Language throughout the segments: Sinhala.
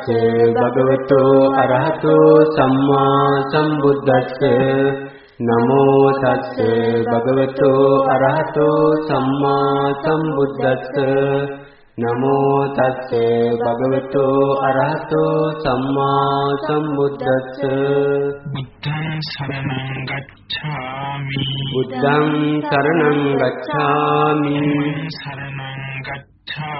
නමෝ තස්ස භගවතු අරහතෝ සම්මා සම්බුද්දස්ස. නමෝ තස්ස භගවතු අරහතෝ සම්මා සම්බුද්දස්ස. නමෝ තස්ස භගවතු අරහතෝ සම්මා සම්බුද්දස්ස. බුද්ධං සරණං ගච්ඡාමි. බුද්ධං සරණං ගච්ඡාමි. සරණං ගච්ඡාමි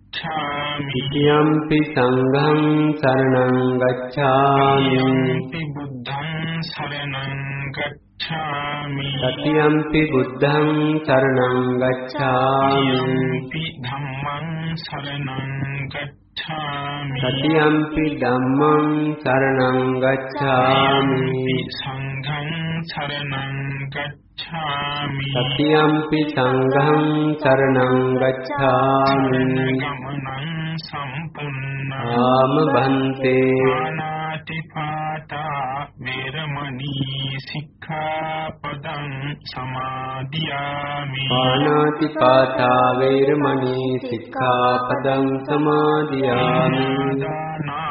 ඉතියම්පි සංඝං සරණං ගච්ඡාමි. යම්පි බුද්ධං සරණං ගච්ඡාමි. සතියම්පි බුද්ධං සරණං ගච්ඡාමි. යම්පි ධම්මං සරණං ගච්ඡාමි. සතියම්පි ධම්මං සරණං ගච්ඡාමි. සංඝං සරණං ගච්ඡාමි සතියම්පි සංඝං සරණං ගච්ඡාමි। ගමනං සම්පුන්න। ආම බන්තේ। ආනාති පාතා වේරමණී සික්ඛාපදං සමාදියාමි। පාණාති පාතා වේරමණී සික්ඛාපදං සමාදියාමි। දානා වේරමණී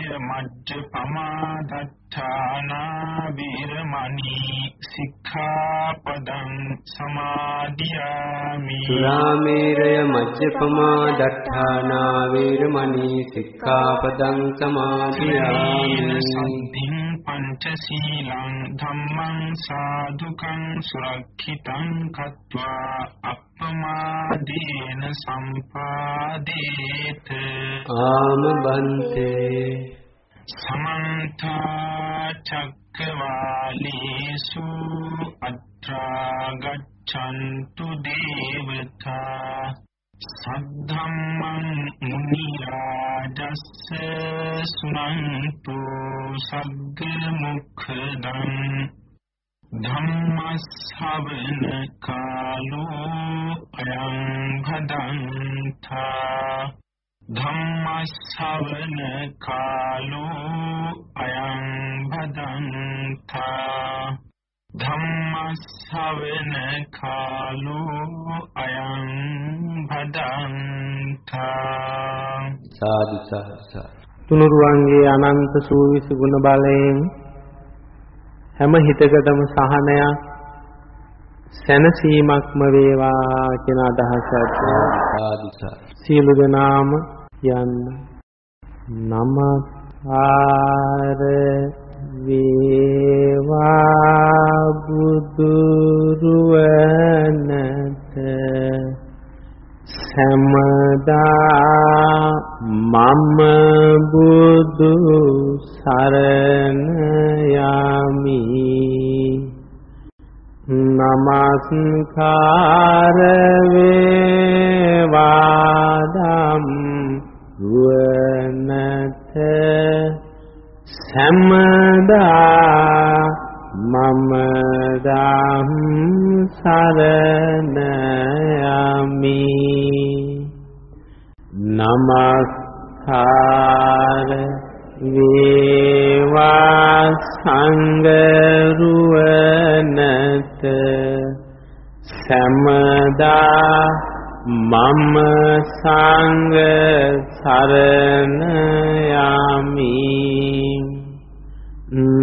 මජ්ජ පමාදත්තානා වේරමණී සික්ඛාපදං සමාදියාමි. සුරාමේරය මජ්ජපමා දට්ඨානා වේරමණී සික්ඛාපදං සමාදියාමි. සම්ධින් පංචශීලං ධම්මං සාදුකං සුරක්ෂිතං කତ୍වා අප්පමාදේන සම්පාදේත. ආම බන්තේ සමන්ත චක්කවාලේසු අත්‍රා ගච්ඡන්තු දේවතා සද්ධම්මං මුනි රාජස්ස සුනන්තු සග්ග මුඛදං ධම්මස්සවන කාලෝ අයං භදන්තා ධම්මස්සවන කාලෝ අයං භදන්තා. ධම්මස්සවන කාලෝ අයං භදන්තා. සාදු සාදු තුනුරුවන්ගේ අනන්ත සූවිසි ගුණ බලයෙන් හැම හිතකටම සහනයක් සැනසීමක්ම වේවා කියන අදහස ඇති සියලු දෙනාම යන්න. නමස්කාර වේවා බුදුරුවනට. සමදා මම බුදු සරණ යමි. නමස්කාර වේවා ධම් රුවනට සමදා මම දම් සරණ යමි නමස්කාර වේවා සංගරුවනට සමදා මම සංඝ සරණ යමි.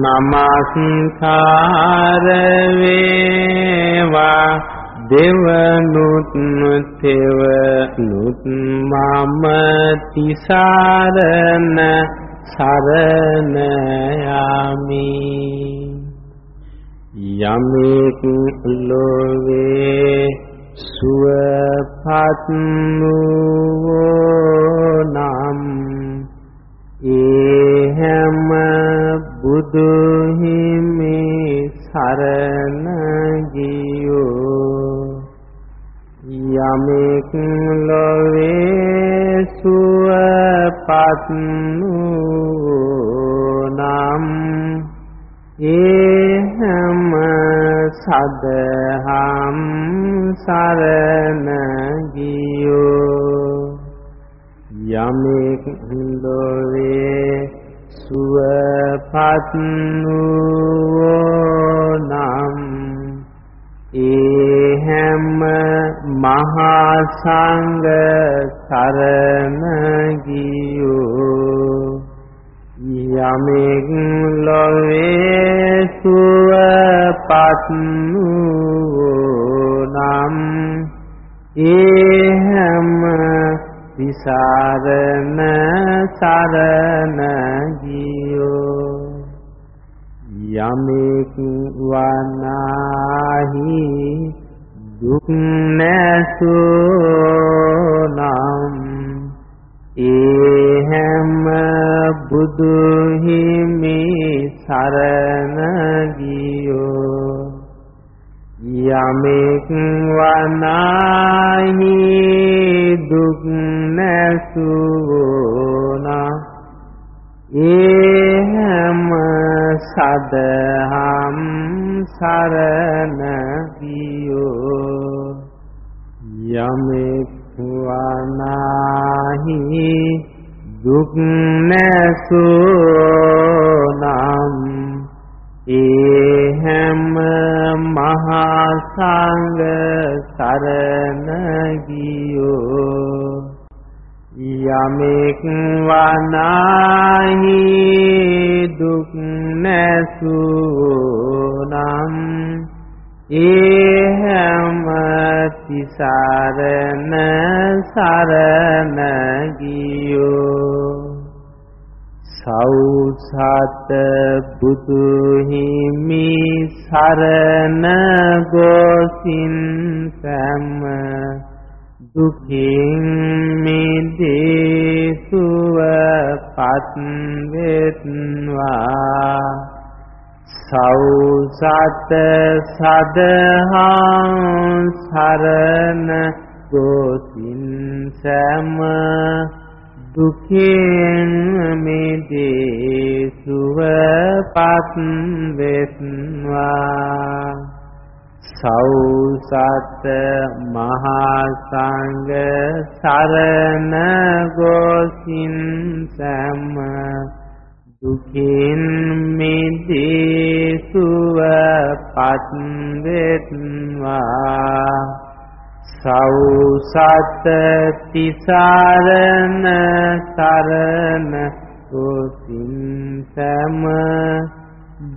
නමස්කාර වේවා. දෙවනුත් තෙවනුත් මම තිසරණ සරණ යමි. යමෙක් ලෝවේ සුවපත් වූ නම් ඒ හැම බුදු හිමි සරණ ගියෝ යමෙක් ලොවේ සුවපත් නම් ඒ හැම සදහම් සරණ ගියෝ. යමෙක් ලොවේ සුවපත් නම්. ඒ හැම මහා සංඝ සරණ ගියෝ. යමෙක් ලොවේ සුවපත් නම් ඒ හැම විසරණ සරණ ගියෝ. යමෙක් වනාහි දුක් නැසෝනම් ඒ හැම බුදු හිමි සරණ ගියෝ. යමෙක් වනාහි දුක් නැසුනා ඒ හැම සදහම් සරණ ගියෝ. යමෙක් වනාහි දුක් නැසුනම්. ඒ හැම මහා සංඝ සරණ ගියෝ. යමෙක් වනාහි දුක් නැසුනම්. ඒ හැම තිසරණ සරණ ගියෝ සෞසත බුදු හිමි සරණ ගොසින් සම්ම දුකින් මිදී සුවපත් වෙත්වා සෞසත සදහං සරණ ගොසින් සම්ම දුකින් මිදී සුවපත් වෙත්වා. සෞසත් මහා සංඝ සරණ ගොසින් සම්ම දුකින් මිදී සුවපත් වෙත්වා සෞසත් තිසරණ සරණ ගොසින් සම්ම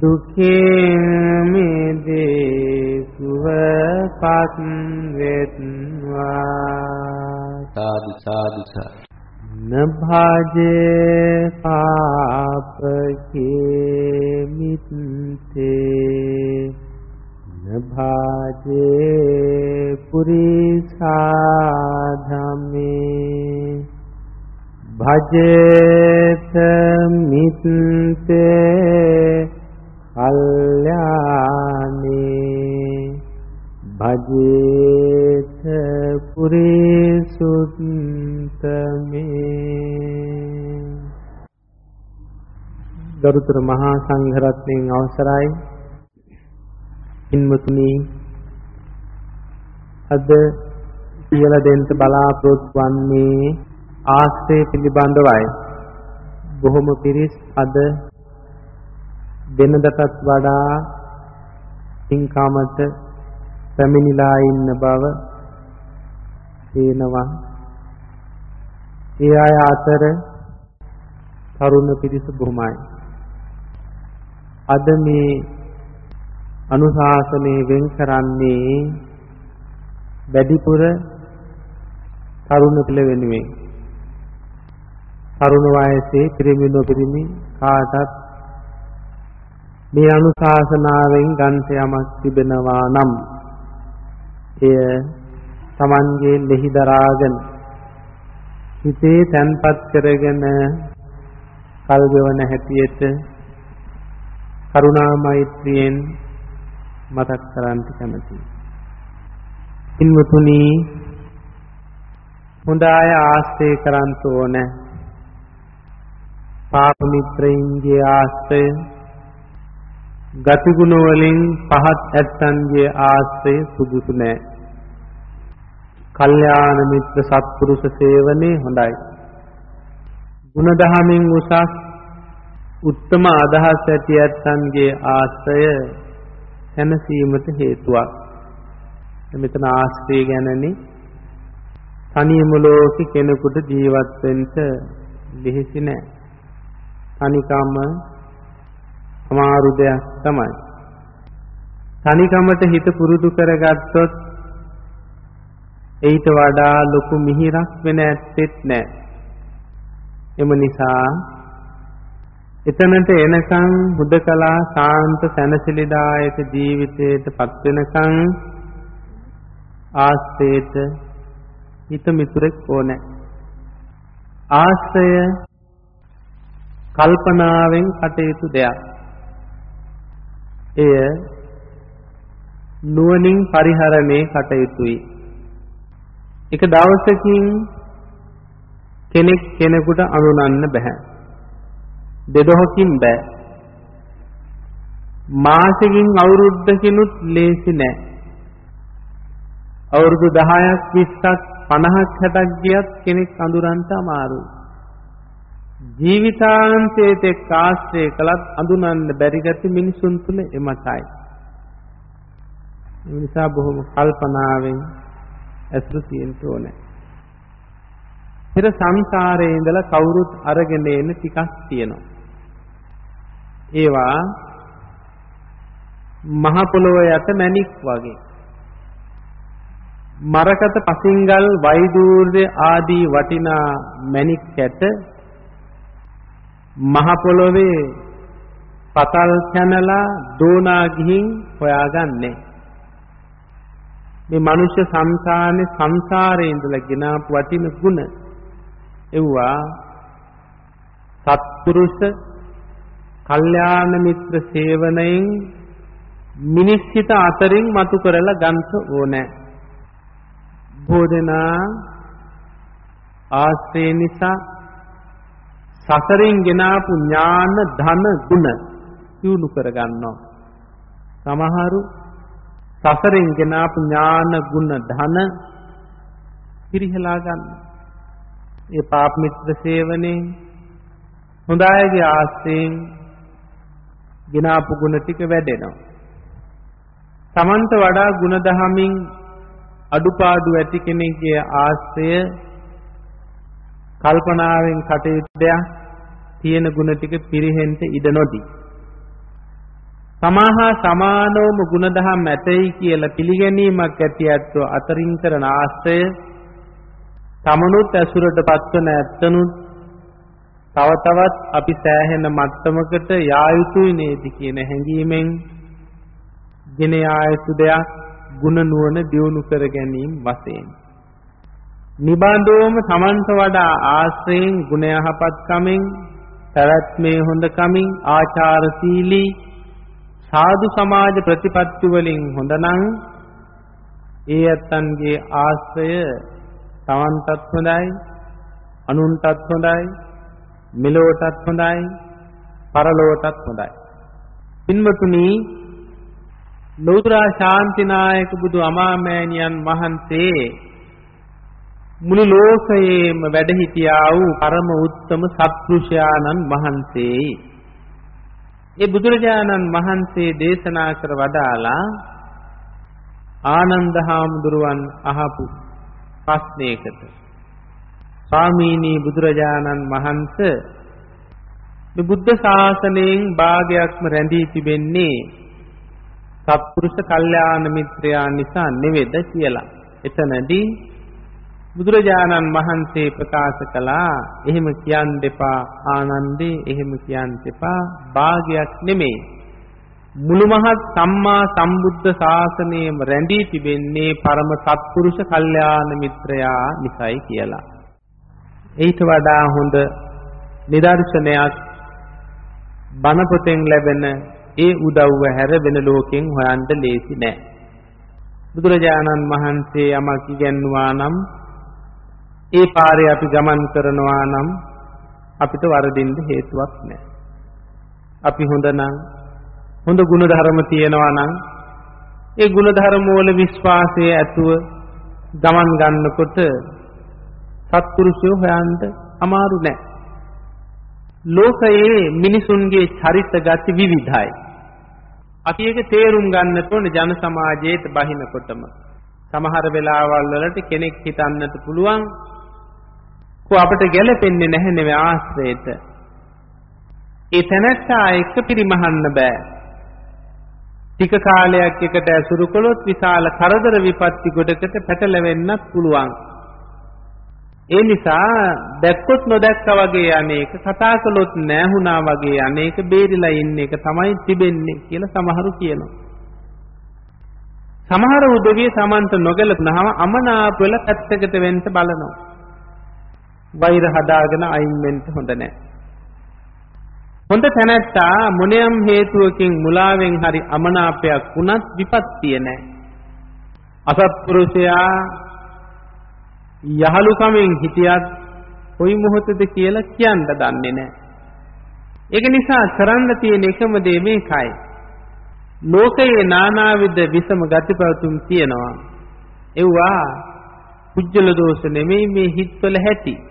දුකින් මිදී සුවපත් වෙත්වා සාදු සාදු සාදු. නභාජේ පාපකේ මිත්තේ නභාජේ පුරිසා ධම්මේ භජේත මිත්තේ කල්යානේ භජේත පුරිසුත්තමේ ගරුතර මහා සංඝරත්නයන් අවසරයි. ඉන්මතුනි අද කියලා දෙන්න බලාපොරොත්තු වන්නේ ආශ්‍රය පිළිබඳවයි. බොහොම පිරිස් අද වෙනදටත් වඩා පින්කාමත පැමිණිලා ඉන්න බව පේනවා. ඒ අය අතර තරුණ පිරිස බොහොමයි. අද මේ අනුශාසනයේ වෙන් කරන්නේ වැඩිපුර තරුණ පිළ වෙනුවෙන් තරුණ වයසේ පිරිමි නොපිරිමි කාටත් මේ අනුශාසනාවෙන් ගන්ත යමක් තිබෙනවා නම් එය Tamanගේ ලෙහි දරාගෙන හිතේ තැන්පත් කරගෙන කල් ගෙවන හැටියට කරුණා මෛත්‍රියෙන් මතක් කරන්ට කැමතියි. ඉන්වතුනි හොඳ අය ආශ්‍රය කරන්ට ඕන. පාප මිත්‍රයින්ගේ ආශ්‍රය ගතිගුණ වලින් පහත් ඇත්තන්ගේ ආශ්‍රය සුදුසු නෑ. කල්යාණ මිත්‍ර සත්පුරුෂ සේවනයේ හොඳයි. ಗುಣදහමින් උසස් උත්තම අදහස් ඇති ඇත්තන්ගේ ආශ්‍රය සැනසීමට හේතුවක්. මෙතන ආශ්‍රය ගැනනේ තනියම ලෝකෙ කෙනෙකුට ජීවත් වෙන්න ලිහිසි නෑ. තනිකම අමාරු දෙයක් තමයි. තනිකමට හිත පුරුදු කරගත්තොත් ඊට වඩා ලොකු මිහිරක් වෙන ඇත්තෙත් නෑ. එම නිසා එතනට එනකන් හුදකලා සාන්ත සැනසෙලිදායක ජීවිතයට පත් වෙනකන් ආශ්‍රේත හිත මිතුරෙක් ඕනේ. ආශ්‍රය කල්පනාවෙන් කටයුතු දෙයක්. එය නුවණින් පරිහරණය කටයුතුයි. එක දවසකින් කෙනෙක් කෙනෙකුට අනුනන්න බෑ. දෙදොහකින් බෑ. මාසෙකින් අවුරුද්දකිනුත් ලේසි නෑ. අවුරුදු 10ක් 20ක් 50ක් 60ක් ගියත් කෙනෙක් අඳුරන්ට අමාරුයි. ජීවිතාන්තයේත් එක්ක ආශ්‍රය කළත් අඳුනන්න බැරි ගැති මිනිසුන් තුල එමතයි. ඒ නිසා බොහොම කල්පනාවෙන් ඇසුරු තියෙන්න ඕනේ. පෙර සංසාරයේ ඉඳලා කවුරුත් අරගෙන එන ටිකක් තියෙනවා. ඒවා මහ පොළොව යට මැණික් වගේ. මරකත පසින්ගල් වෛදූර්ය ආදී වටිනා මැණික් කැට මහ පොළොවේ පතල් කැනලා දෝනා ගිහින් හොයාගන්නේ. මේ මනුෂ්‍ය සංසාරේ සංසාරේ ඉඳලා ගෙනාපු වටින ගුණ එව්වා සත්පුරුෂ කල්යාණ මිත්‍ර සේවනයෙන් මිනිස්සිත අතරින් මතු කරලා ගන්ත ඕනේ. බෝධනා ආශ්‍රේ නිසා සසරින් ගෙනාපු ඥාන ධන ගුණ දියුණු කර ගන්නවා. සමහරු සසරින් ගෙනාපු ඥාන ගුණ ධන පිරිහලා ගන්නවා. ඒ පාප මිත්‍ර සේවනේ හොඳ අයගේ ආශ්‍රයෙන් ගෙනාපු ගුණ ටික වැඩෙනවා. Tamanta වඩා ගුණ දහමින් අඩුපාඩු ඇති කෙනෙක්ගේ ආශ්‍රය කල්පනාවෙන් කටයුතු දෙයක් තියෙන ගුණ ටික පිරෙහෙන්න ඉඩ නොදී. සමාහා සමානවම ගුණදහම් ඇතයි කියලා පිළිගැනීමක් ඇති ඇත්තෝ අතරින් කරන ආශ්‍රය තමනුත් ඇසුරට පත්වන ඇත්තනුත් තව තවත් අපි සෑහෙන මට්ටමකට යා යුතුයි නේද කියන හැඟීමෙන් ගෙන යා යුතු දෙයක් ගුණ නුවණ දියුණු කර ගැනීම වශයෙන්. නිබඳවම සමන්ත වඩා ආශ්‍රයෙන් ගුණ යහපත් කමෙන් පැවැත්මේ හොඳ කමින් ආචාරශීලී සාදු සමාජ ප්‍රතිපත්ති වලින් හොඳනම් ඒ ඇත්තන්ගේ ආශ්‍රය තවන්ටත් හොඳයි අනුන්ටත් හොඳයි මෙලොවටත් හොඳයි පරලොවටත් හොඳයි පින්වතුනි ලෞතර ශාන්තිනායක බුදු අමාමෑණියන් වහන්සේ මුළු ලෝකයේම වැඩ සිටියා වූ පරම උත්තම සත්පුරුෂයාණන් වහන්සේයි. ඒ බුදුරජාණන් වහන්සේ දේශනා කර වදාලා ආනන්ද හාමුදුරුවන් අහපු ප්‍රශ්නයකට ස්වාමීනි බුදුරජාණන් වහන්සේ මේ බුද්ධ ශාසනයෙන් භාගයක්ම රැඳී තිබෙන්නේ සත්පුරුෂ කල්යාණ මිත්‍රයා නිසා නෙවෙද කියලා. එතනදී බුදුරජාණන් වහන්සේ ප්‍රකාශ කළා එහෙම කියන්න එපා ආනන්දේ එහෙම කියන්න එපා භාගයක් නෙමෙයි මුළු මහත් සම්මා සම්බුද්ධ ශාසනයම රැඳී තිබෙන්නේ පරම සත්පුරුෂ කල්යාණ මිත්‍රයා නිසයි කියලා. ඊට වඩා හොඳ නිදර්ශනයක් බණ පොතෙන් ලැබෙන ඒ උදව්ව හැර වෙන ලෝකෙන් හොයන්න ලේසි නෑ. බුදුරජාණන් වහන්සේ යමක් ඉගැන්වුවා නම් ඒ පාරේ අපි ගමන් කරනවා නම් අපිට වරදින්න හේතුවක් නැහැ. අපි හොඳ නම් හොඳ ගුණධර්ම තියෙනවා නම් ඒ ගුණධර්ම වල විශ්වාසය ඇතුව ගමන් ගන්නකොට සත්පුරුෂයෝ හොයන්න අමාරු නැහැ. ලෝකයේ මිනිසුන්ගේ චරිත ගති විවිධයි. අපි ඒක තේරුම් ගන්නට ඕන ජන සමාජයේත් බහිනකොටම සමහර වෙලාවල් වලට කෙනෙක් හිතන්නට පුළුවන් කො අපට ගැළපෙන්නේ නැහැ නෙවෙයි ආශ්‍රේත. ඒ තැනැත්තා එක්ක පිරිමහන්න බෑ. ටික කාලයක් එකට ඇසුරු කළොත් විශාල කරදර විපත්ති ගොඩකට පැටලෙවෙන්නත් පුළුවන්. ඒ නිසා දැක්කොත් නොදැක්කා වගේ අනේක කතා කළොත් නැහුණා වගේ අනේක බේරිලා ඉන්න එක තමයි තිබෙන්නේ කියලා සමහරු කියනවා. සමහර උදවිය Tamanට නොගැලපුනහම අමනාප වෙල පැත්තකට වෙන්න බලනවා. වෛර හදාගෙන අයින් වෙන්න හොඳ නැහැ. හොඳ තැනැත්තා මොනියම් හේතුවකින් මුලාවෙන් හරි අමනාපයක් වුණත් විපත්තිය නැහැ. අසත්පුරුෂයා යහලුකමින් හිටියත් කොයි මොහොතද කියලා කියන්න දන්නේ නැහැ. ඒක නිසා කරන්න තියෙන එකම දේ මේකයි. ලෝකයේ නානාවිද විසම ගතිපවතුම් තියෙනවා. ඒවා කුජල දෝෂ නෙමෙයි මේ හිත්වල ඇති.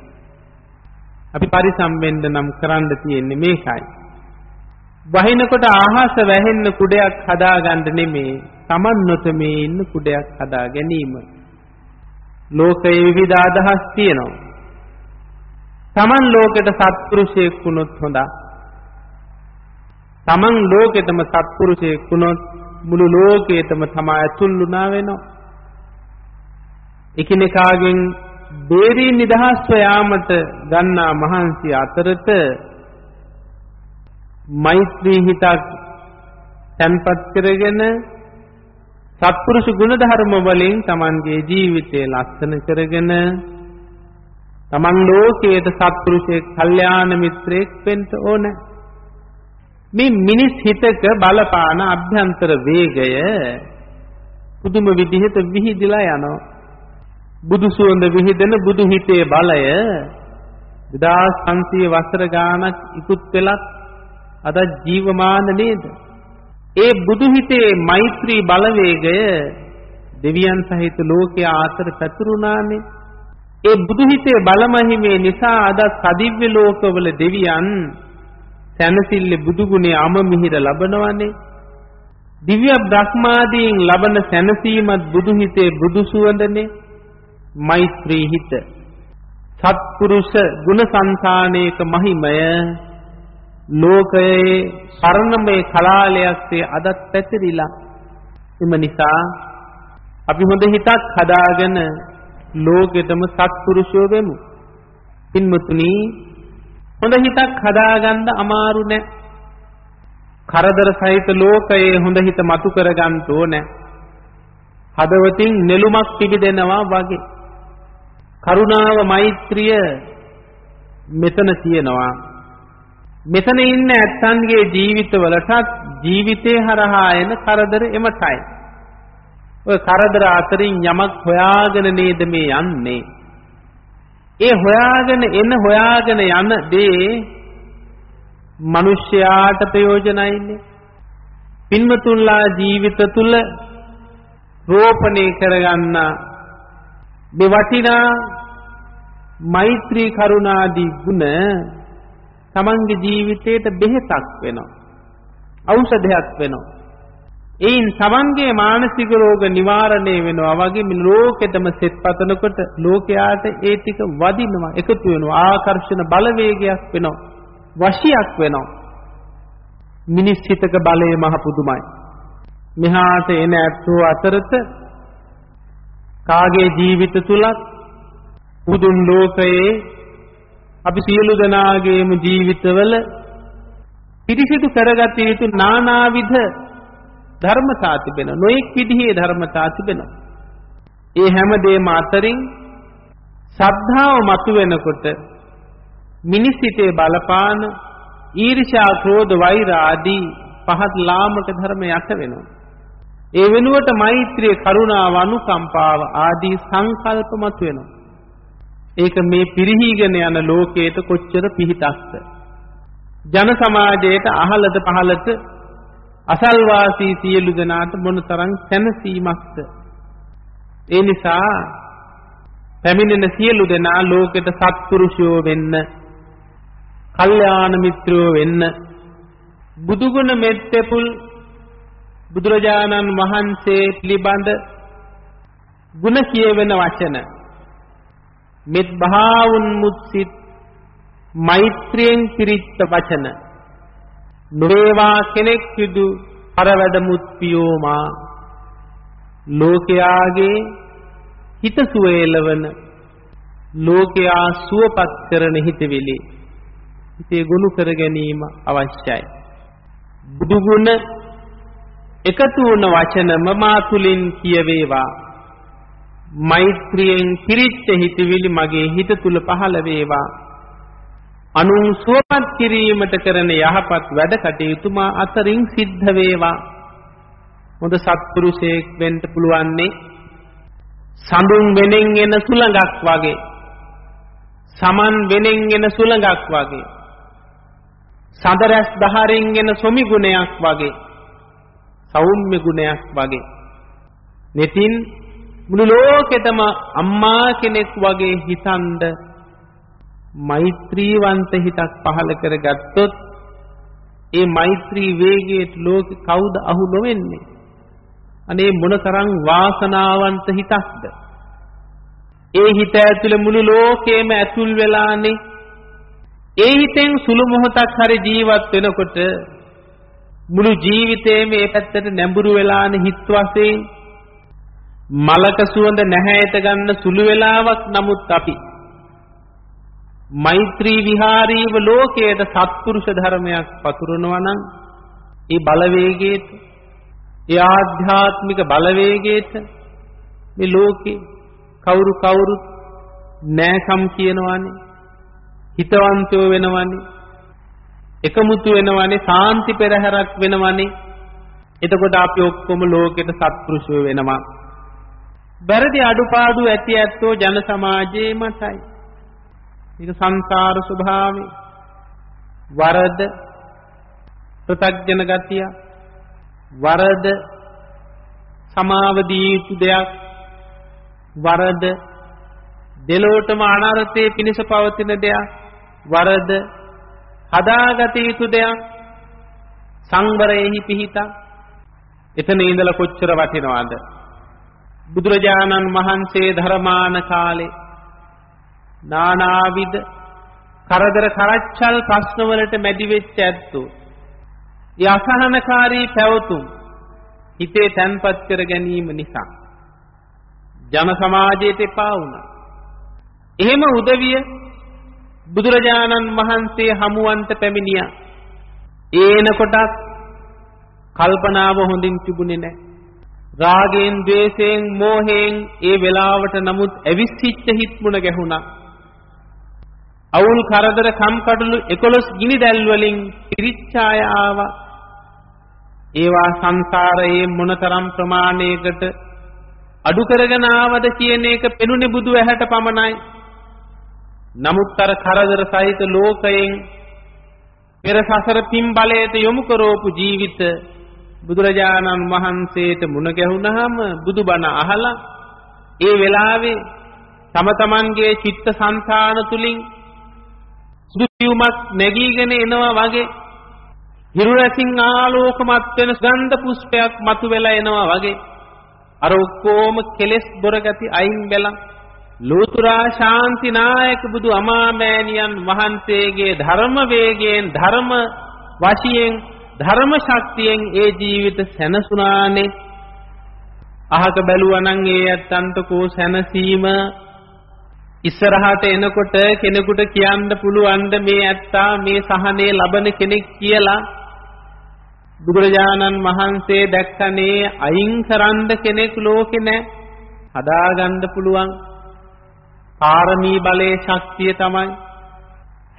අපි පරිසම් වෙන්න නම් කරන්න තියෙන්නේ මේකයි. වහිනකොට ආහස වැහෙන්න කුඩයක් හදාගන්න නෙමේ. Taman නොතමේ ඉන්න කුඩයක් හදා ගැනීම. ලෝකයේ විවිධ අදහස් තියෙනවා. Taman ලෝකෙට සත්පුරුෂයෙක් වුණොත් හොඳයි. Taman ලෝකෙටම සත්පුරුෂයෙක් වුණොත් මුළු ලෝකෙටම තමයි ඇතුළුනා වෙනවා. එකිනෙකාගෙන් බේරී නිදහස්ව යාමට ගන්නා මහන්සි අතරත මෛත්‍රී හිතක් තැන්පත් කරගෙන සත්පුරුෂ ගුණධර්ම වලින් Tamanගේ ජීවිතය ලස්සන කරගෙන Taman ලෝකයට සත්පුරුෂයෙක්, කල්යාණ මිත්‍රයෙක් වෙන්න ඕන. මේ මිනිස් හිතක බලපාන අභ්‍යන්තර වේගය පුදුම විදිහට විහිදිලා යනවා. බුදු සුවඳ විහිදෙන බුදු හිතේ බලය 2500 වසර ගානක් ඉක්ුත් වෙලත් අද ජීවමාන නේද? ඒ බුදු හිතේ මෛත්‍රී බලවේගය දෙවියන් සහිත ලෝකයා අතර පැතුරුණානේ. ඒ බුදු හිතේ බලමහිමේ නිසා අද සදිව්‍ය ලෝකවල දෙවියන් සැනසille බුදු ගුණේ අම මිහිර ලබනවනේ. දිව්‍ය බ්‍රහ්මාදීන් ලබන සැනසීමත් බුදු හිතේ බුදු සුවඳනේ. මෛත්‍රී හිත. සත්පුරුෂ ගුණ සංසානයක මහිමය. ලෝකයේ සරණමය කලාලයක්සේ අදත් පැතිරිලා එම නිසා අපි හොඳ හිතක් හදාගෙන ලෝකෙටම සත්පුරුෂයෝ වෙමු. පින්මුතුනි හොඳ හිතක් හදාගන්න අමාරු නෑ. කරදර සහිත ලෝකයේ හොඳ හිත මතු කරගන්න ඕනේ. හදවතින් නෙළුමක් පිබිදෙනවා වගේ. කරුණාව මෛත්‍රිය මෙතන තියෙනවා. මෙතන ඉන්න ඇත්තන්ගේ ජීවිතවලටත් ජීවිතේ හරහා එන කරදර එමටයි ඔය කරදර අතරින් යමක් හොයාගෙන නේද මේ යන්නේ? ඒ හොයාගෙන එන හොයාගෙන යන දේ මිනිස්යාට ප්‍රයෝජනයිනේ පින්වතුන්ලා ජීවිත තුල රෝපණය කරගන්න මේ වටිනා මෛත්‍රී කරුණාදී ගුණ තමන්ගේ ජීවිතයට බෙහෙතක් වෙනවා. ඖෂධයක් වෙනවා. ඒන් තමන්ගේ මානසික රෝග නිවාරණය වෙනවා වගේ මේ ලෝකෙටම සෙත් පතනකොට ලෝකයාට ඒ ටික වදිනවා එකතු වෙනවා ආකර්ෂණ බලවේගයක් වෙනවා වශියක් වෙනවා මිනිස් හිතක බලය මහ පුදුමයි මෙහාට එන ඇත්තෝ අතරත කාගේ ජීවිත තුලත් උදුම් ලෝකයේ අපි සියලු දෙනාගේම ජීවිතවල පිරිසිදු කරගත යුතු නානාවිධ ධර්මතා තිබෙනවා. නොඑක් විදිහේ ධර්මතා තිබෙනවා. ඒ හැම දෙයක්ම අතරින් ශ්‍රද්ධාව මතුවෙනකොට මිනිස් සිතේ බලපාන ඊර්ෂ්‍යා, ක්‍රෝධ, වෛර ආදී පහත් ලාමක ධර්ම යට වෙනවා. ඒ වෙනුවට මෛත්‍රිය, කරුණාව, අනුකම්පාව ආදී සංකල්ප මතුවෙනවා. ඒක මේ පිරිහීගෙන යන ලෝකයට කොච්චර පිහිටක්ද? ජන සමාජයට අහලද පහලද අසල්වාසී සියලු දෙනාට මොනතරම් සැනසීමක්ද? ඒ නිසා පැමිණෙන සියලු දෙනා ලෝකෙට සත්පුරුෂයෝ වෙන්න, කල්යාණ මිත්‍රයෝ වෙන්න, බුදුගුණ මෙත්තෙපුල් බුදුරජාණන් වහන්සේ පිළිබඳ ಗುಣ කියවෙන වචන. මෙත් භාවුන් මුත්සිත මෛත්‍රියෙන් පිරිච්ච වචන. නොවේවා කෙනෙක් යුදු පරවැඩමුත් පියෝමා. ලෝකයාගේ හිත සුවේලවන ලෝකයා සුවපත් කරන හිතවිලි. හිතේ ගොනු කර ගැනීම අවශ්‍යයි. බුදු ගුණ එකතු වුණ වචනම මා තුලින් කියවේවා. මෛත්‍රියෙන් පිරිච්ච හිතවිලි මගේ හිත තුල පහළ වේවා. අනුන් සුවපත් කිරීමට කරන යහපත් වැඩ කටයුතු මා අතරින් සිද්ධ වේවා. හොඳ සත්පුරුෂයෙක් වෙන්න පුළුවන්නේ සඳුන් වෙනෙන් එන සුළඟක් වගේ සමන් වෙනෙන් එන සුළඟක් වගේ සඳරැස් දහරින් එන සොමි ගුණයක් වගේ. සෞම්‍ය ගුණයක් වගේ. netin මුළු ලෝකෙටම අම්මා කෙනෙක් වගේ හිතන්ද මෛත්‍රීවන්ත හිතක් පහළ කරගත්තොත් ඒ මෛත්‍රී වේගයට ලෝකෙ කවුද අහු නොවෙන්නේ? අනේ මොනතරම් වාසනාවන්ත හිතක්ද? ඒ හිත ඇතුලේ මුළු ලෝකෙම ඇතුල් වෙලානේ. ඒ හිතෙන් සුළු මොහොතක් හරි ජීවත් වෙනකොට මුළු ජීවිතේම මේ පැත්තට නැඹුරු වෙලානේ හිත වශයෙන් මලක සුවඳ නැහැයට ගන්න සුළු වෙලාවක් නමුත් අපි මෛත්‍රී විහාරීව ලෝකයට සත්පුරුෂ ධර්මයක් පතුරනවා නම් ඒ බලවේගයට ඒ ආධ්‍යාත්මික බලවේගයට මේ ලෝකේ කවුරු කවුරුත් නෑකම් කියනවානේ හිතවන්තයෝ වෙනවනේ. එකමුතු වෙනවනේ සාන්ති පෙරහැරක් වෙනවනේ. එතකොට අපි ඔක්කොම ලෝකෙට සත්පුරුෂයෝ වෙනවා. වැරදි අඩුපාඩු ඇති ඇත්තෝ ජන සමාජයේ මතයි. ඒක සංසාර ස්වභාවය. වරද ප්‍රත්‍යඥ ගතිය වරද සමාව දී යුතු දෙයක් වරද දෙලොවටම අනර්ථයේ පිණිස පවතින දෙයක් වරද හදාගත යුතු දෙයක්. සංවරයෙහි පිහිටා. එතන ඉඳලා කොච්චර වටිනවද? බුදුරජාණන් වහන්සේ ධර්මාන කාලේ නානාවිද කරදර කරච්චල් ප්‍රශ්නවලට මැදි වෙච්ච ඇත්තෝ ඒ අසහනකාරී පැවතුම් හිතේ තැන්පත් කර ගැනීම නිසා ජන සමාජයට එපා වුණා. එහෙම උදවිය බුදුරජාණන් වහන්සේ හමුවන්ට පැමිණියා. ඒනකොටත් කල්පනාව හොඳින් තිබුණේ නැහැ. රාගයෙන්, ద్వේෂයෙන්, මෝහයෙන් ඒ වෙලාවට නමුත් ඇවිස්සිච්ච හිත් මුණ ගැහුණා. අවුල් කරදර කම්කටොළු 11 ගිනි දැල් වලින් පිරිච්ඡාය ආවා. ඒවා සංසාරයේ මොනතරම් ප්‍රමාණයකට අඩු කරගෙන ආවද කියන එක පෙනුනේ බුදු ඇහැට පමණයි. නමුත් අර කරදර සහිත ලෝකයෙන් පෙර සසර පින් බලයට යොමු කරවපු ජීවිත බුදුරජාණන් වහන්සේට මුණ ගැහුණාම බුදුබණ අහලා ඒ වෙලාවේ තම තමන්ගේ චිත්ත සංතාන තුලින් සුදු පියුමක් නැගීගෙන එනවා වගේ හිරු රැසින් ආලෝකමත් වෙන ගන්ධ පුෂ්පයක් මතුවෙලා එනවා වගේ අර ඔක්කොම කෙලෙස් බොරගති අයින් වෙලා ලෝතුරා ශාන්තිනායක බුදු අමාමෑණියන් වහන්සේගේ ධර්ම වේගයෙන් ධර්ම වශයෙන් ධර්ම ශක්තියෙන් ඒ ජීවිත සැනසුණානේ අහක බැලුවා නම් ඒ ඇත්තන්ට කෝ සැනසීම ඉස්සරහට එනකොට කෙනෙකුට කියන්න පුළුවන්ද මේ ඇත්තා මේ සහනේ ලබන කෙනෙක් කියලා බුදුරජාණන් වහන්සේ දැක්කනේ අයින් කරන්න කෙනෙක් ලෝකේ නැහැ. හදාගන්න පුළුවන්. පාරමී බලයේ ශක්තිය තමයි.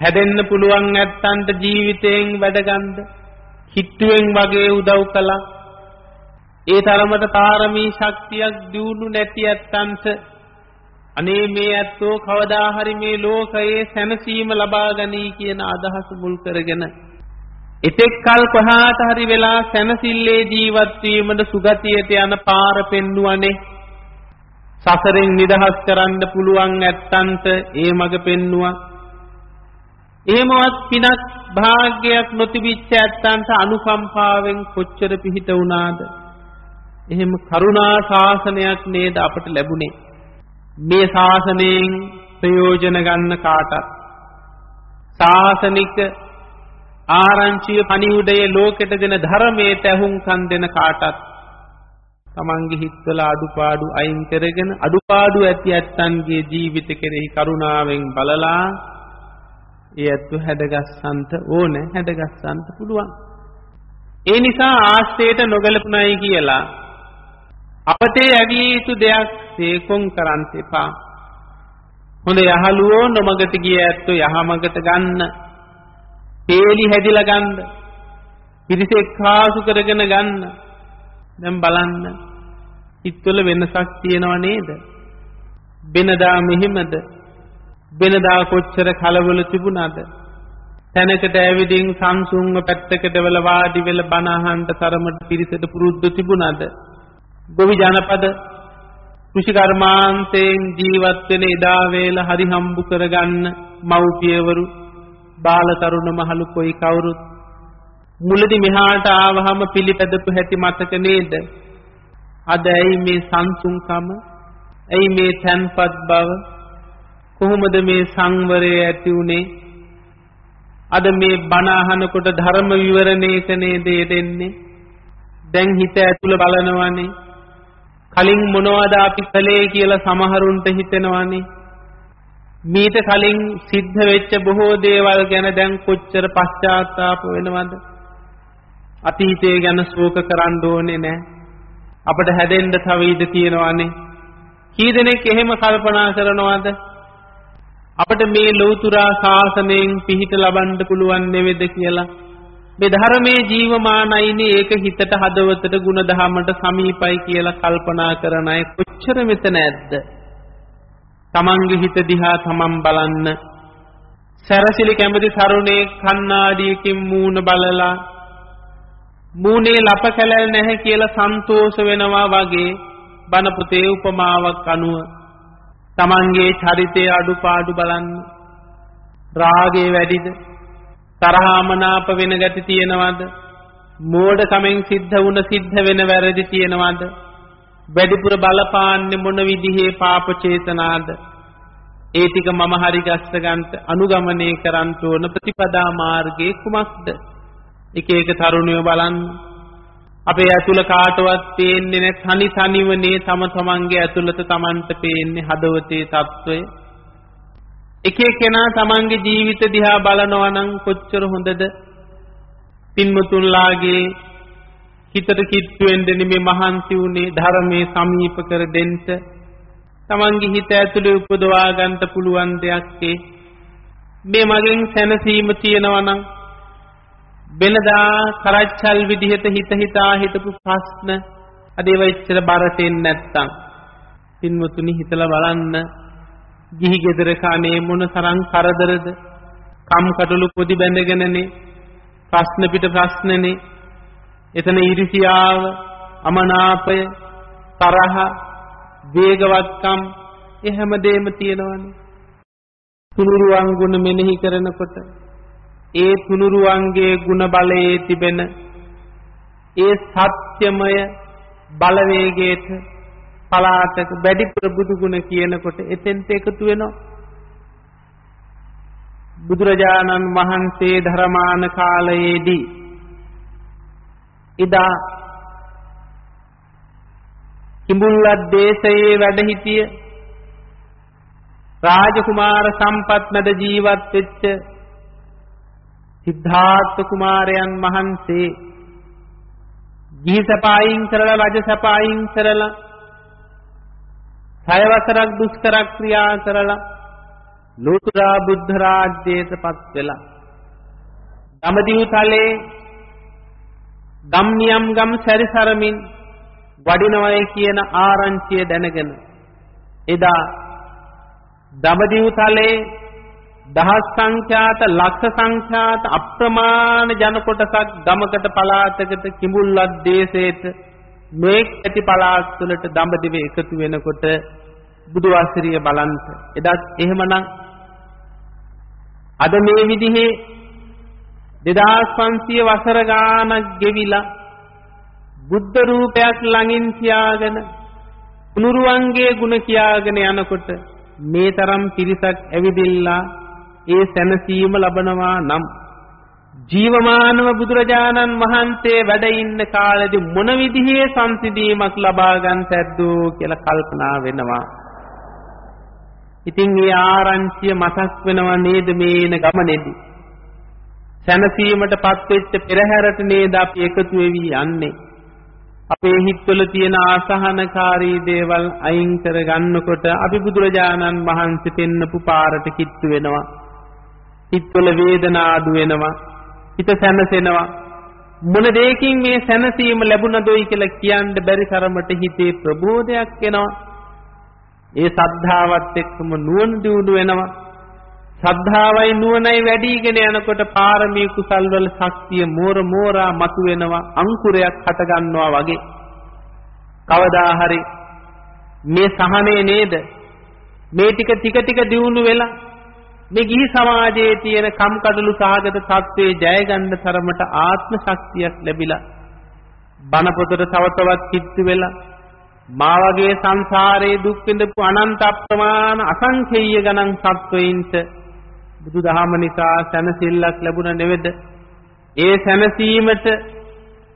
හැදෙන්න පුළුවන් නැත්තන්ට ජීවිතයෙන් වැඩගන්න. කිට්ටුවෙන් වගේ උදව් කළා. ඒ තරමට පාරමී ශක්තියක් දියුණු නැති ඇත්තන්ට අනේ මේ ඇත්තෝ කවදා හරි මේ ලෝකයේ සැනසීම ලබා ගනී කියන අදහස මුල් කරගෙන එතෙක් කල් කොහාට හරි වෙලා සැනසille ජීවත් වීමට සුගතියට යන පාර පෙන්නුවනේ සසරෙන් නිදහස් කරන්න පුළුවන් ඇත්තන්ට ඒ මඟ පෙන්නුවා. එහෙමවත් පිනක් භාග්‍යයක් නොතිබිච්ච ඇත්තන්ට අනුකම්පාවෙන් කොච්චර පිහිට වුණාද? එහෙම කරුණා ශාසනයක් නේද අපට ලැබුණේ? මේ ශාසනයෙන් ප්‍රයෝජන ගන්න කාටත්. ශාසනික ආරංචිය පණිවුඩයේ ලෝකෙට දෙන ධර්මයට ඇහුම්කන් දෙන කාටත්. තමන්ගේ හිත්වල අඩුපාඩු අයින් කරගෙන අඩුපාඩු ඇති ඇත්තන්ගේ ජීවිත කෙරෙහි කරුණාවෙන් බලලා ඒ ඇත්තු හැඩගස්සන්ට ඕනේ හැඩගස්සන්ට පුළුවන් ඒ නිසා ආශ්‍රේයට නොගැලපුණයි කියලා අපට ඇවිය යුතු දෙයක් සේකොන් කරන්න එපා හොඳ යහළුවෝ නොමගට ගිය ඇත්තෝ යහමගට ගන්න හේලි හැදිලා ගන්න. පිරිස එක්කාසු කරගෙන ගන්න. දැන් බලන්න. හිතවල වෙනසක් තියෙනව නේද? වෙනදා මෙහිමද? වෙනදා කොච්චර කලබල තිබුණාද? තැනකට ඇවිදින් සංසුන්ව පැත්තකට වෙල වාඩි වෙල බණ අහන්න තරමට පිරිසට පුරුද්ද තිබුණාද? ගොවි ජනපද කෘෂි කර්මාන්තයෙන් ජීවත් වෙන එදා වේල හරි හම්බු කරගන්න මව්පියවරු බාල තරුණ මහලු කොයි කවුරුත් මුලදි මෙහාට ආවහම පිළිපැදපු හැටි මතක නේද? අද ඇයි මේ සංසුන්කම? ඇයි මේ තන්පත් බව? කොහොමද මේ සංවරය ඇති උනේ? අද මේ බණ අහනකොට ධර්ම විවරණයක නේද යෙදෙන්නේ? දැන් හිත ඇතුළ බලනවනේ. කලින් මොනවද අපි කළේ කියලා සමහරුන්ට හිතෙනවනේ. මීට කලින් සිද්ධ වෙච්ච බොහෝ දේවල් ගැන දැන් කොච්චර පශ්චාත්තාප වෙනවද? අතීතය ගැන ශෝක කරන්න ඕනේ නැහැ. අපිට හැදෙන්න තව ඉඩ තියෙනවානේ. කී දෙනෙක් එහෙම කල්පනා කරනවද? අපිට මේ ලෞතුරා ශාසනයෙන් පිහිට ලබන්න පුළුවන් නෙවෙද කියලා. මේ ධර්මයේ ජීවමානයිනේ ඒක හිතට හදවතට ಗುಣ දහමට සමීපයි කියලා කල්පනා කරන අය කොච්චර මෙතන ඇද්ද? තමන්ගේ හිත දිහා තමන් බලන්න සැරසිලි කැමති තරුණේ කණ්ණාඩියකින් මූණ බලලා මූණේ ලප කැලල් නැහැ කියලා සන්තෝෂ වෙනවා වගේ බණ පුතේ උපමාවක් අනුව තමන්ගේ චරිතයේ අඩුපාඩු බලන්න. රාගේ වැඩිද? තරහාමනාප වෙන ගැති තියෙනවද? මෝඩකමෙන් සිද්ධ වුණ සිද්ධ වෙන වැරදි තියෙනවද? වැඩිපුර බලපාන්නේ මොන විදිහේ පාප චේතනාද? ඒ ටික මම හරි ගස්ස ගන්නට අනුගමනය කරන්න ඕන ප්‍රතිපදා මාර්ගයේ කුමක්ද? එක එක තරුණයෝ බලන්න. අපේ ඇතුළ කාටවත් පේන්නේ නැත් තනි තනිවනේ තම තමන්ගේ ඇතුළත තමන්ට පේන්නේ හදවතේ తত্ত্বය. එක එකනා තමන්ගේ ජීවිත දිහා බලනවා නම් කොච්චර හොඳද? පින්මුතුන්ලාගේ හිතට කිට්ටු වෙන්නේ මේ මහන්සි උනේ ධර්මයේ සමීප කර දෙන්න. තමන්ගේ හිත ඇතුළේ උපදවා ගන්න පුළුවන් දෙයක් ඒ. මේ මගෙන් සැනසීම තියනවා නම් වෙනදා කරච්චල් විදිහට හිත හිතා හිතපු ප්‍රශ්න. අද ඒව ඉච්චර බරතෙන් නැත්තම්. පින්වතුනි හිතලා බලන්න. ගිහි ගෙදරක අනේ මොන තරම් කරදරද? කම් කටළු පොදි බැඳගෙනනේ. ප්‍රශ්න පිට ප්‍රශ්නනේ. එතන ඊර්ෂියාව, අමනාපය, තරහ, වේගවත්කම් ඒ හැමදේම තියෙනවනේ. තුනුරුවන් ගුණ මෙනෙහි කරනකොට ඒ තුනුරුවන්ගේ ගුණ බලයේ තිබෙන ඒ සත්‍යමය බලවේගයට පලාතක වැඩි ප්‍රබුදු ගුණ කියනකොට එතෙන්ට එකතු වෙනවා. බුදුරජාණන් වහන්සේ ධර්මාන කාලයේදී එදා කිඹුල්වත් දේශයේ වැඩ සිටිය රාජකුමාර සම්පත් මැද ජීවත් වෙච්ච සිද්ධාර්ථ කුමාරයන් වහන්සේ ගිහි සපයින් කරලා රජ සපයින් කරලා සය වසරක් දුෂ්කර ක්‍රියා කරලා ලෝතුරා බුද්ධ රාජ්‍යයටපත් වෙලා දඹදිව තලේ ගම් නියම් ගම් සැරිසරමින් වඩිනවයි කියන ආරංචිය දැනගෙන එදා දඹදිව තලේ දහස් සංඛ්‍යාත ලක්ෂ සංඛ්‍යාත අප්‍රමාණ ජන කොටසක් ගමකට පළාතකට කිඹුල්වත් දේශේට මේක් ඇති පළාත් තුළට දඹදිව එකතු වෙනකොට බුදු වස්ත්‍රිය බලන්ත. එදත් එහෙමනම් අද මේ විදිහේ 2500 වසර ගානක් ගෙවිලා බුද්ධ රූපයක් ළඟින් තියාගෙන කුනුරුවන්ගේ ගුණ කියාගෙන යනකොට මේ තරම් පිරිසක් ඇවිදිල්ලා ඒ සැනසීම ලබනවා නම් ජීවමානව බුදුරජාණන් වහන්සේ වැඩ ඉන්න කාලෙදී මොන විදිහේ සංසිඳීමක් ලබා ගන්නට ඇද්දෝ කියලා කල්පනා වෙනවා. ඉතින් මේ ආරංචිය මතක් වෙනව නේද මේන ගමනේදී. සැනසීමටපත් වෙච්ච පෙරහැරට නේද අපි එකතු වෙවි යන්නේ. අපේ හිතවල තියෙන ආසහනකාරී දේවල් අයින් කර ගන්නකොට අපි බුදුරජාණන් වහන්සේ පෙන්නපු පාරට කිට්ටු වෙනවා. හිතවල වේදනා අඩු වෙනවා. හිත සැනසෙනවා. මොන දෙයකින් මේ සැනසීම ලැබුණදොයි කියලා කියන්න බැරි තරමට හිතේ ප්‍රබෝධයක් එනවා. ඒ සද්ධාවත් එක්කම නුවණ දියුණු වෙනවා. සද්ධාවයි නුවණයි වැඩිගෙන යනකොට පාරමී කුසල් වල ශක්තිය මෝර මෝරා මතුවෙනවා අංකුරයක් හට ගන්නවා වගේ කවදා හරි මේ සහනේ නේද මේ ටික ටික ටික දියුණු වෙලා මේ ගිහි සමාජයේ තියෙන කම්කටොළු සාගත තත්ත්වේ ජය ගන්න තරමට ආත්ම ශක්තියක් ලැබිලා බණ පොතට තව තවත් කිත්තු වෙලා මා වගේ සංසාරේ දුක් විඳපු අනන්ත අප්‍රමාණ අසංඛේය ගණන් සත්වයින්ට බුදුදහම නිසා සැනසෙල්ලක් ලැබුණ නෙවෙද? ඒ සැනසීමට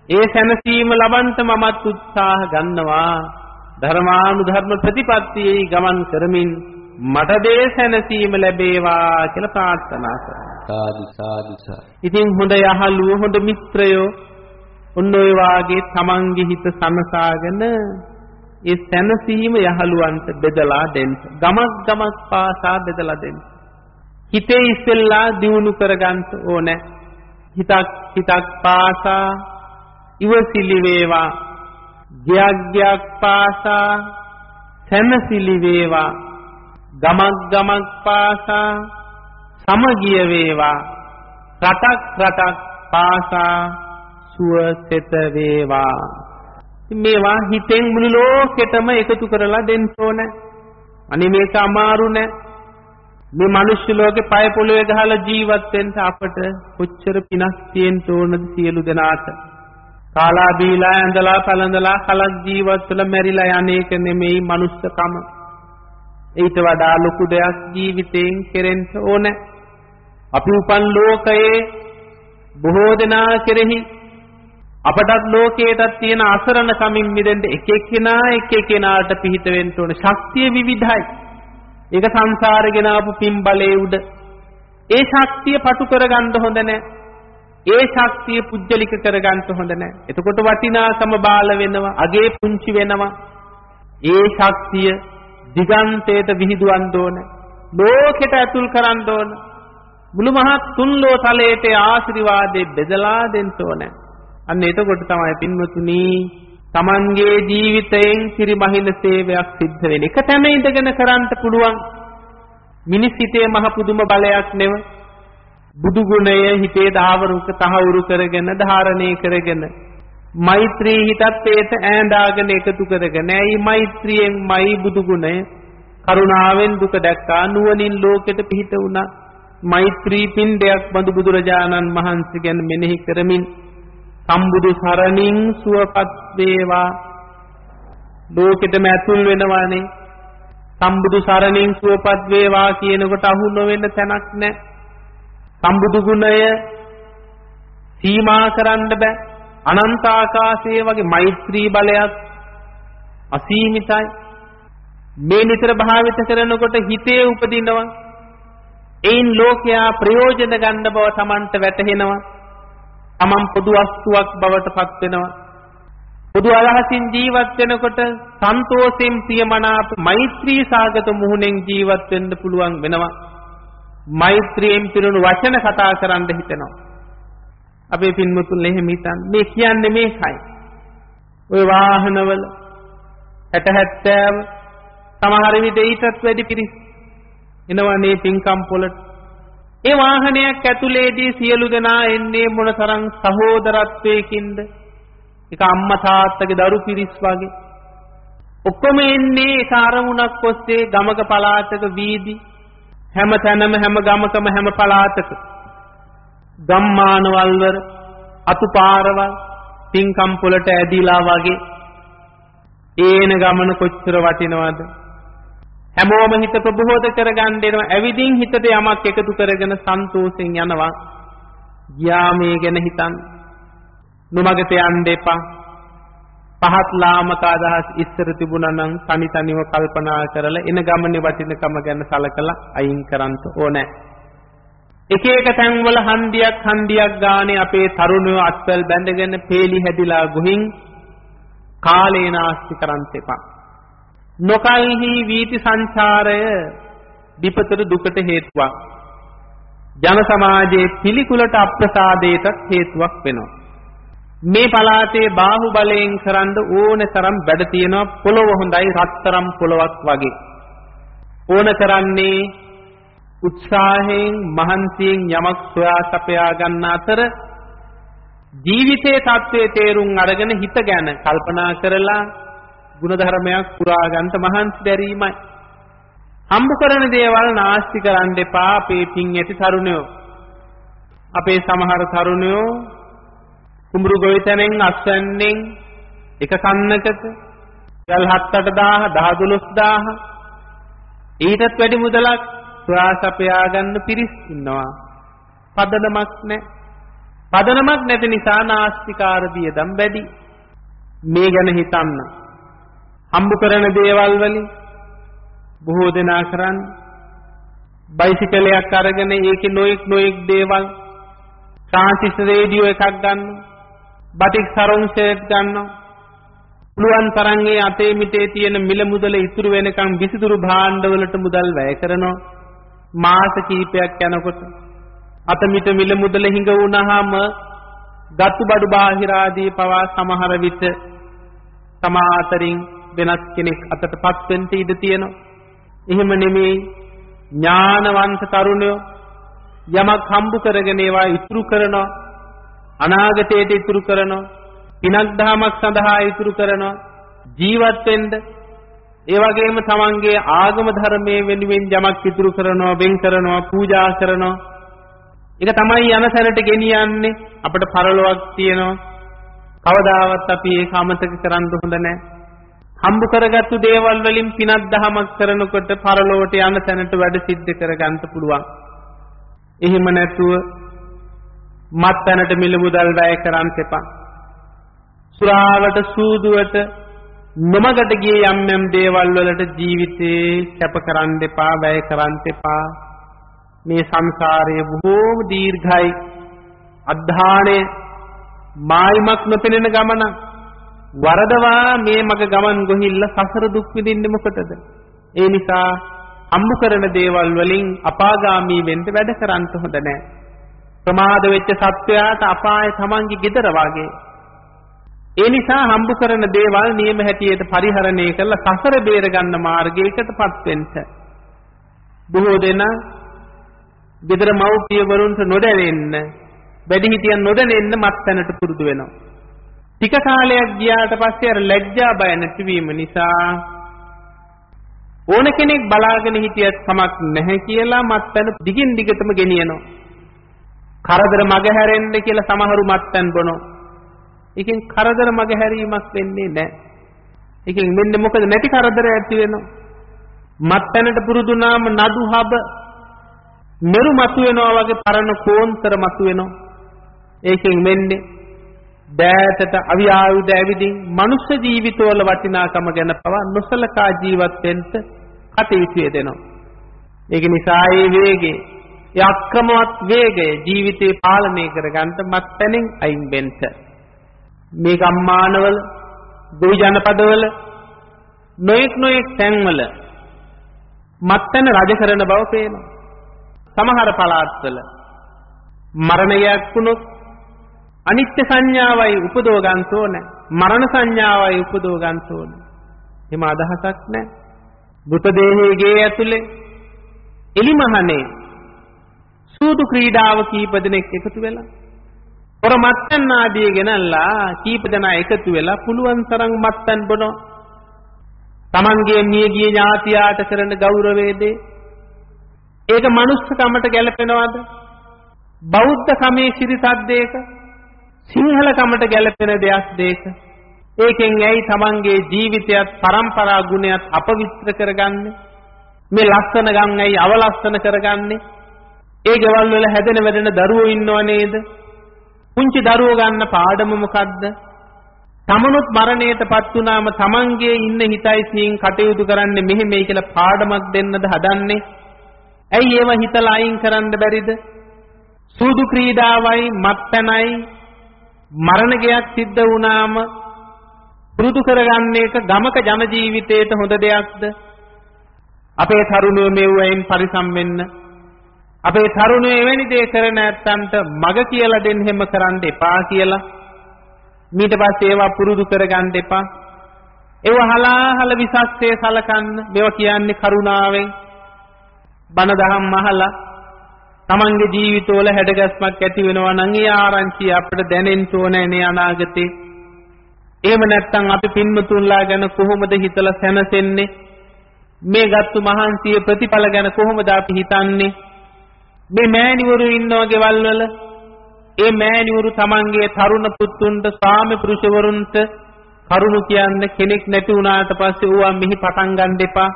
ඒ සැනසීම ලබන්ට මමත් උත්සාහ ගන්නවා. ධර්මානුධර්ම ප්‍රතිපත්තියේ ගමන් කරමින් මට දේ සැනසීම ලැබේවා කියලා ප්‍රාර්ථනා කරනවා සාදු සාදු ඉතින් හොඳ යහළුවෝ හොඳ මිත්‍රයෝ ඔන්න ඔය වාගේ තමන්ගේ හිත සනසාගෙන ඒ සැනසීම යහළුවන්ට බෙදලා දෙන්න. ගමක් ගමක් පාසා බෙදලා දෙන්න. හිතේ ඉස්සෙල්ලා දියුණු කරගන්න ඕනේ. හිතක් හිතක් පාසා ඉවසිලි වේවා. ගයක් ගයක් පාසා සැනසිලි වේවා. ගමක් ගමක් පාසා සමගිය වේවා. රටක් රටක් පාසා සුවසෙත වේවා. මේවා හිතෙන් මුළු ලෝකෙටම එකතු කරලා දෙන්න ඕන. අනේ මේක අමාරු නෑ. මේ මිනිස්සු ලෝකේ පය පොළවේ ගහලා ජීවත් වෙන්න අපට කොච්චර පිනක් තියෙන්න ඕනද සියලු දෙනාට. කාලා බීලා ඇඳලා පළඳලා කලක් ජීවත් වෙලා මැරිලා යන්නේක නෙමෙයි මනුස්සකම. ඊට වඩා ලොකු දෙයක් ජීවිතයෙන් කෙරෙන්න ඕන. අපි උපන් ලෝකයේ බොහෝ දෙනා කෙරෙහි අපටත් ලෝකයටත් තියෙන අසරණ කමින් මිදෙන්න එක එක්කෙනා එක එක්කෙනාට පිහිට වෙන්න ඕන ශක්තිය විවිධයි. ඒක සංසාරගෙන ආපු පින් බලයේ උඩ. ඒ ශක්තිය පටු කරගන්න හොඳ නැහැ. ඒ ශක්තිය පුජ්‍යලික කරගන්න හොඳ නැහැ. එතකොට වටිනාකම බාල වෙනවා, අගේ පුංචි වෙනවා. ඒ ශක්තිය දිගන්තයට විහිදුවන්න ඕන. ලෝකෙට ඇතුල් කරන්න ඕන. මුළු මහත් තුන් ලෝ තලයට ආශිර්වාදේ බෙදලා දෙන්න ඕනේ. අන්න එතකොට තමයි පින්වතුනි Tamanගේ ජීවිතයෙන් පිරිමහින සේවයක් සිද්ධ වෙන්නේ. එක තැන ඉඳගෙන කරන්න පුළුවන්. මිනිස් හිතේ මහ පුදුම බලයක් නෙව. බුදු ගුණය හිතේ ධාවරුක තහවුරු කරගෙන ධාරණය කරගෙන මෛත්‍රී හිතත් ඒට ඈඳාගෙන එකතු කරගෙන ඇයි මෛත්‍රියෙන්මයි බුදු ගුණය කරුණාවෙන් දුක දැක්කා? නුවණින් ලෝකෙට පිහිට වුණා. මෛත්‍රී පින්ඩයක් බඳු බුදුරජාණන් වහන්සේ ගැන මෙනෙහි කරමින් සම්බුදු සරණින් සුවපත් වේවා. ලෝකෙටම ඇතුල් වෙනවානේ. සම්බුදු සරණින් සුවපත් වේවා කියනකොට අහු නොවෙන්න තැනක් නැහැ. සම්බුදු ගුණය සීමා කරන්න බෑ. අනන්ත ආකාශයේ වගේ මෛත්‍රී බලයක් අසීමිතයි. මේ නිතර භාවිත කරනකොට හිතේ උපදිනවා. එයින් ලෝකයා ප්‍රයෝජන ගන්න බව Tamanට වැටහෙනවා. Taman පොදු වස්තුවක් බවට පත් වෙනවා. පොදු අදහසින් ජීවත් වෙනකොට සන්තෝෂයෙන් ප්‍රියමනාප මෛත්‍රී සාගත මුහුණෙන් ජීවත් වෙන්න පුළුවන් වෙනවා. මෛත්‍රියෙන් පිරුණු වචන කතා කරන්න හිතෙනවා. අපේ පින්මුතුන් එහෙම හිතන් මේ කියන්නේ මේකයි. ওই වාහනවල 60 70 සමහර විට ඊටත් වැඩි පිරිස් එනවනේ පින්කම් පොලට. ඒ වාහනයක් ඇතුලේදී සියලු දෙනා එන්නේ මොනතරම් සහෝදරත්වයකින්ද? ඒක අම්මා තාත්තගේ දරු පිරිස් වගේ. ඔක්කොම එන්නේ ඒක අරමුණක් ඔස්සේ ගමක පළාතක වීදි හැම තැනම හැම ගමකම හැම පළාතක ගම්මානවල් වල අතුපාරවල් පින්කම් පොලට ඇදිලා වගේ. ඒන ගමන කොච්චර වටිනවද? හැමෝම හිත ප්‍රබෝධ කරගන්න එනවා ඇවිදින් හිතට යමක් එකතු කරගෙන සන්තෝෂෙන් යනවා. ගියා මේ ගැන හිතන්න නොමගට යන්න එපා. පහත් ලාමක අදහස් ඉස්සර තිබුණා නම් තනි තනිව කල්පනා කරලා එන ගමනේ වටිනකම ගැන සලකලා අයින් කරන්න ඕනේ. එක එක තැන්වල හන්දියක් හන්දියක් ගානේ අපේ තරුණයෝ අත්වල බැඳගෙන පේලි හැදිලා ගොහින් කාලේ නාස්ති කරන්ට එපා. නොකල්හි වීති සංචාරය විපතට දුකට හේතුවක්. ජන සමාජයේ පිළිකුලට අප්‍රසාදයටත් හේතුවක් වෙනවා. මේ පළාතේ බාහුබලයෙන් කරන්න ඕන තරම් වැඩ තියෙනවා පොළොව හොඳයි රත්තරම් පොළොවක් වගේ. ඕන කරන්නේ උත්සාහයෙන් මහන්සියෙන් යමක් සොයා සපයා ගන්න අතර ජීවිතයේ தત્ත්වයේ තේරුම් අරගෙන හිත ගැන කල්පනා කරලා ಗುಣධර්මයක් පුරා ගන්නට මහන්සි දැරීමයි. හම්බ කරන දේවල් නාස්ති කරන්න එපා අපේ පින් ඇති තරුණයෝ. අපේ සමහර තරුණයෝ කුඹුරු ගොවිතැනෙන් අස්වැන්නෙන් එක කන්නකට ගල් 7-8000 10 12000 ඊටත් වැඩි මුදලක් සොයාසපයා ගන්න පිරිස් ඉන්නවා. පදනමක් නැහැ. පදනමක් නැති නිසා නාස්තිකාර වියදම් වැඩි. මේ ගැන හිතන්න. හම්බ කරන දේවල් වලින් බොහෝ දෙනා කරන්නේ බයිසිකලයක් අරගෙන ඒකේ නොයෙක් නොයෙක් දේවල් ට්‍රාන්සිස්ටර් රේඩියෝ එකක් ගන්නවා. බටික් සරොන් සෙට් ගන්නවා. පුළුවන් තරම් ඒ අතේ මිටේ තියෙන මිල මුදල ඉතුරු වෙනකන් විසිතුරු භාණ්ඩවලට මුදල් වැය කරනවා. මාස කිහිපයක් යනකොට අතමිට මිල මුදල හිඟ වුණාම ගතු බඩු බාහිර ආදී පවා සමහර විට සමාතරින් වෙනස් කෙනෙක් අතටපත් වෙන්න ඉඩ තියෙනවා. එහෙම නෙමෙයි ඥානවන්ත තරුණයෝ යමක් හම්බ කරගෙන ඒවා ඉතුරු කරනවා අනාගතයට ඉතුරු කරනවා පිනක් දහමක් සඳහා ඉතුරු කරනවා ජීවත් වෙන්න ඒ වගේම තමන්ගේ ආගම ධර්මයේ වෙනුවෙන් යමක් ඉතුරු කරනවා වෙන් කරනවා පූජා කරනවා. ඒක තමයි යන සැරට ගෙනියන්නේ. අපිට පරලොවක් තියෙනවා. කවදාවත් අපි ඒක අමතක කරන්න හොඳ නැහැ. හම්බ කරගත්තු දේවල් වලින් පිනක් දහමක් කරනකොට පරලොවට යන තැනට වැඩ සිද්ධ කරගන්න පුළුවන්. එහෙම නැතුව මත්පැනට මිල මුදල් වැය කරන්න එපා. සුරාවට සූදුවට නොමගට ගිය යම් යම් දේවල් වලට ජීවිතේ කැප කරන්න එපා වැය කරන්න එපා. මේ සංසාරය බොහෝම දීර්ඝයි. අධධානය මායිමක් නොපෙනෙන ගමන වරදවා මේ මග ගමන් ගොහිල්ල සසර දුක් විඳින්නේ මොකටද? ඒ නිසා හම්බ කරන දේවල් වලින් අපාගාමී වෙන්න වැඩ කරන්න හොඳ නැහැ ප්‍රමාද වෙච්ච සත්වයාට අපාය තමන්ගේ gedara වගේ ඒ නිසා හම්බ කරන දේවල් නියම හැටියට පරිහරණය කරලා සසර බේර ගන්න මාර්ගයකටපත් වෙන්න. බොහෝ දෙනා gedara මව්පියවරුන්ට නොදැනෙන්න, වැඩිහිටියන් නොදැනෙන්න මත්පැනට පුරුදු වෙනවා. ටික කාලයක් ගියාට පස්සේ අර ලැජ්ජා බය නැතිවීම නිසා ඕන කෙනෙක් බලාගෙන හිටියත් කමක් නැහැ කියලා මත්පැන දිගින් දිගටම ගෙනියනවා. කරදර මග හැරෙන්න කියලා සමහරු මත්පැන් බොනවා. ඒකෙන් කරදර මග හැරීමක් වෙන්නේ නැහැ. ඒකෙන් මෙන්න මොකද නැති කරදර ඇති වෙනවා. මත්පැනට පුරුදුනාම නඩු හබ මෙරු මතු වෙනවා වගේ පරණ කෝන්තර මතු වෙනවා. ඒකෙන් වෙන්නේ දෑතට අවියායුධ ඇවිදින් මනුෂ්‍ය ජීවිතවල වටිනාකම ගැන පවා නොසලකා ජීවත් වෙන්න කටයුතු යෙදෙනවා. ඒක නිසා ඒ වේගේ ඒ අක්‍රමවත් වේගය ජීවිතේ පාලනය කරගන්න මත්පැනින් අයින් වෙන්න. මේ ගම්මානවල, ගොවි ජනපදවල නොඑක් නොඑක් තැන්වල මත්පැන රජ කරන බව පේනවා. සමහර පළාත්වල මරණයක් වුණොත් අනිත්‍ය සංඥාවයි උපදව ගන්න ඕනේ. මරණ සංඥාවයි උපදව ගන්න ඕනේ. එහෙම අදහසක් නැහැ. මృతදේහයේ ගේ ඇතුලේ එලිමහනේ සූදු ක්‍රීඩාව කීප දෙනෙක් එකතු වෙලා පොර මත්පැන් ආදී ගෙනල්ලා කීප දෙනා එකතු වෙලා පුළුවන් තරම් මත්පැන් බොනවා. Tamanගේ මියගිය ඥාතියාට කරන ගෞරවයේදී ඒක මනුස්සකමට ගැලපෙනවද? බෞද්ධ කමේ සිරිසද්දේක සිංහල කමට ගැලපෙන දෙයක් දෙක. ඒකෙන් ඇයි Tamanගේ ජීවිතයත් પરම්පරා ගුණයත් අපවිත්‍ර කරගන්නේ? මේ ලස්සන ගම් ඇයි අවලස්සන කරගන්නේ? ඒ ගෙවල් වල හැදෙන වැඩෙන දරුවෝ ඉන්නව නේද? පුංචි දරුවෝ ගන්න පාඩම මොකද්ද? තමනුත් මරණයටපත් වුණාම තමන්ගේ ඉන්න හිතයිසියෙන් කටයුතු කරන්නේ මෙහෙමයි කියලා පාඩමක් දෙන්නද හදන්නේ? ඇයි ඒව හිතලා අයින් කරන්න බැරිද? සූදු ක්‍රීඩාවයි මත්පැනයි මරණ ගයක් සිද්ධ වුණාම පුරුදු කරගන්න එක ගමක ජන ජීවිතේට හොඳ දෙයක්ද? අපේ තරුණයෝ මෙව්වයින් පරිසම් වෙන්න. අපේ තරුණයෝ එවැනි දේ කර නැත්තන්ට මග කියලා දෙන්න හැම කරන්න එපා කියලා. ඊට පස්සේ ඒවා පුරුදු කරගන්න එපා. ඒව හලාහල විසස්සේ සලකන්න. මේවා කියන්නේ කරුණාවෙන්. බණ දහම් අහලා තමන්ගේ ජීවිතවල හැඩගස්මක් ඇති වෙනවා නම් ඒ ආරංචිය අපිට දැනෙන්න ඕනේ නේ අනාගතේ. එහෙම නැත්නම් අපි පින්මුතුන්ලා ගැන කොහොමද හිතලා සැනසෙන්නේ? මේ ගත්තු මහන්සිය ප්‍රතිඵල ගැන කොහොමද අපි හිතන්නේ? මේ මෑණිවරු ඉන්නව ගෙවල් වල ඒ මෑණිවරු තමන්ගේ තරුණ පුතුන්ට ස්වාමි පුරුෂවරුන්ට කරුණු කියන්න කෙනෙක් නැති වුණාට පස්සේ ඌවා මෙහි පටන් ගන්න එපා.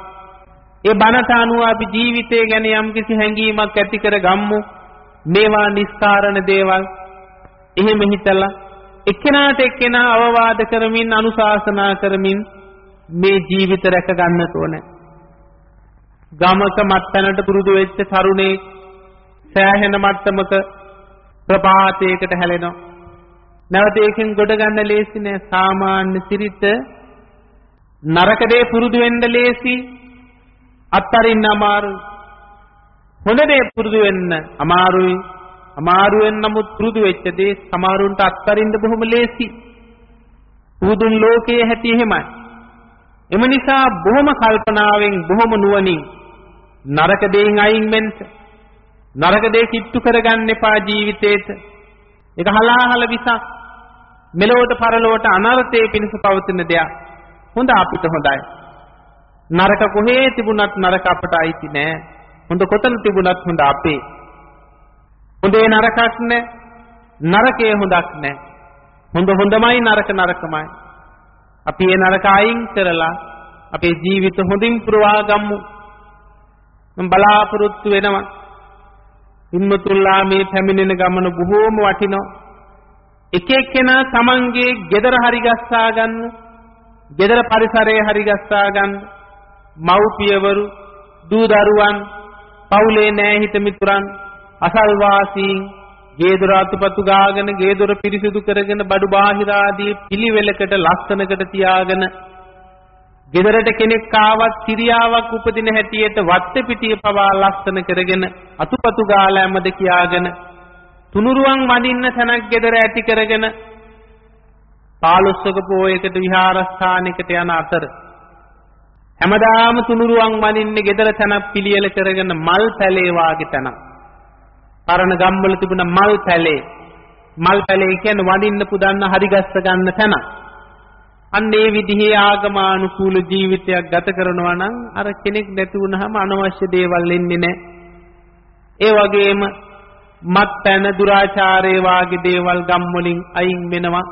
ඒ බණට අනුව අපි ජීවිතය ගැන යම්කිසි හැඟීමක් ඇති කර ගම්මු. මේවා නිස්කාරණ දේවල්. එහෙම හිතලා එක්කෙනාට එක්කෙනා අවවාද කරමින් අනුශාසනා කරමින් මේ ජීවිත රැක ගන්නට ඕනේ. ගමක මත්තනට පුරුදු වෙච්ච තරුණේ සෑහෙන මට්ටමක ප්‍රපාතයකට හැලෙනවා. නැවත ඒකෙන් ගොඩ ගන්න ලේසි නෑ සාමාන්‍ය සිරිත නරක දේ පුරුදු වෙන්න ලේසි අත්තරින්න අමාරුයි. හොඳ දේ පුරුදු වෙන්න අමාරුයි. අමාරුවෙන් නමුත් පුරුදු වෙච්ච දේ සමහරුන්ට අත්තරින්න බොහොම ලේසි. පුදුන් ලෝකයේ හැටි එහෙමයි. එම නිසා බොහොම කල්පනාවෙන් බොහොම නුවණින් නරක දෙයින් අයින් වෙන්න නරක දේ කිට්ටු කරගන්න එපා ජීවිතේට. ඒක හලාහල විසක් මෙලොවට පරලොවට අනර්ථයේ පිණිස පවතින දෙයක්. හොඳ අපිට හොඳයි. නරක කොහේ තිබුණත් නරක අපට අයිති නෑ. හොඳ කොතන තිබුණත් හොඳ අපේ. හොඳේ නරකක් නෑ. නරකේ හොඳක් නෑ. හොඳ හොඳමයි නරක නරකමයි. අපි ඒ නරක අයින් කරලා අපේ ජීවිත හොඳින් පුරවා ගමු. මම බලාපොරොත්තු වෙනවා. ඉන්නතුල්ලා මේ පැමිණෙන ගමන බොහෝම වටිනවා. එක එක්කෙනා තමන්ගේ gedara හරි ගස්සා ගන්න, gedara පරිසරයේ හරි ගස්සා ගන්න, මව්පියවරු, දූ දරුවන්, පවුලේ නෑහිත මිතුරන්, අසල්වාසීන්, ගේ දොර අතුපතු ගාගෙන, ගේ දොර පිරිසිදු කරගෙන, බඩු බාහිර ආදී පිළිවෙලකට ලස්සනකට තියාගෙන ගෙදරට කෙනෙක් ආවත් කිරියාවක් උපදින හැටියට වත්තේ පිටිය පවා ලස්සන කරගෙන අතුපතු ගාලා ඇමද කියාගෙන තුනුරුවන් වඩින්න තැනක් ගෙදර ඇති කරගෙන පාලොස්සක පෝයකට විහාරස්ථානයකට යන අතර හැමදාම තුනුරුවන් වඩින්නේ ගෙදර තැනක් පිළියෙල කරගෙන මල් පැලේ වාගේ තැනක්. පරණ ගම්වල තිබුණ මල් පැලේ. මල් පැලේ කියන්නේ වඩින්න පුදන්න හරි ගස්ස ගන්න තැනක්. අන්න ඒ විදිහේ ආගමානුකූල ජීවිතයක් ගත කරනවා නම් අර කෙනෙක් නැති වුනහම අනවශ්‍ය දේවල් එන්නේ නැහැ. ඒ වගේම මත්පැන දුරාචාරයේ වාගේ දේවල් ගම් වලින් අයින් වෙනවා.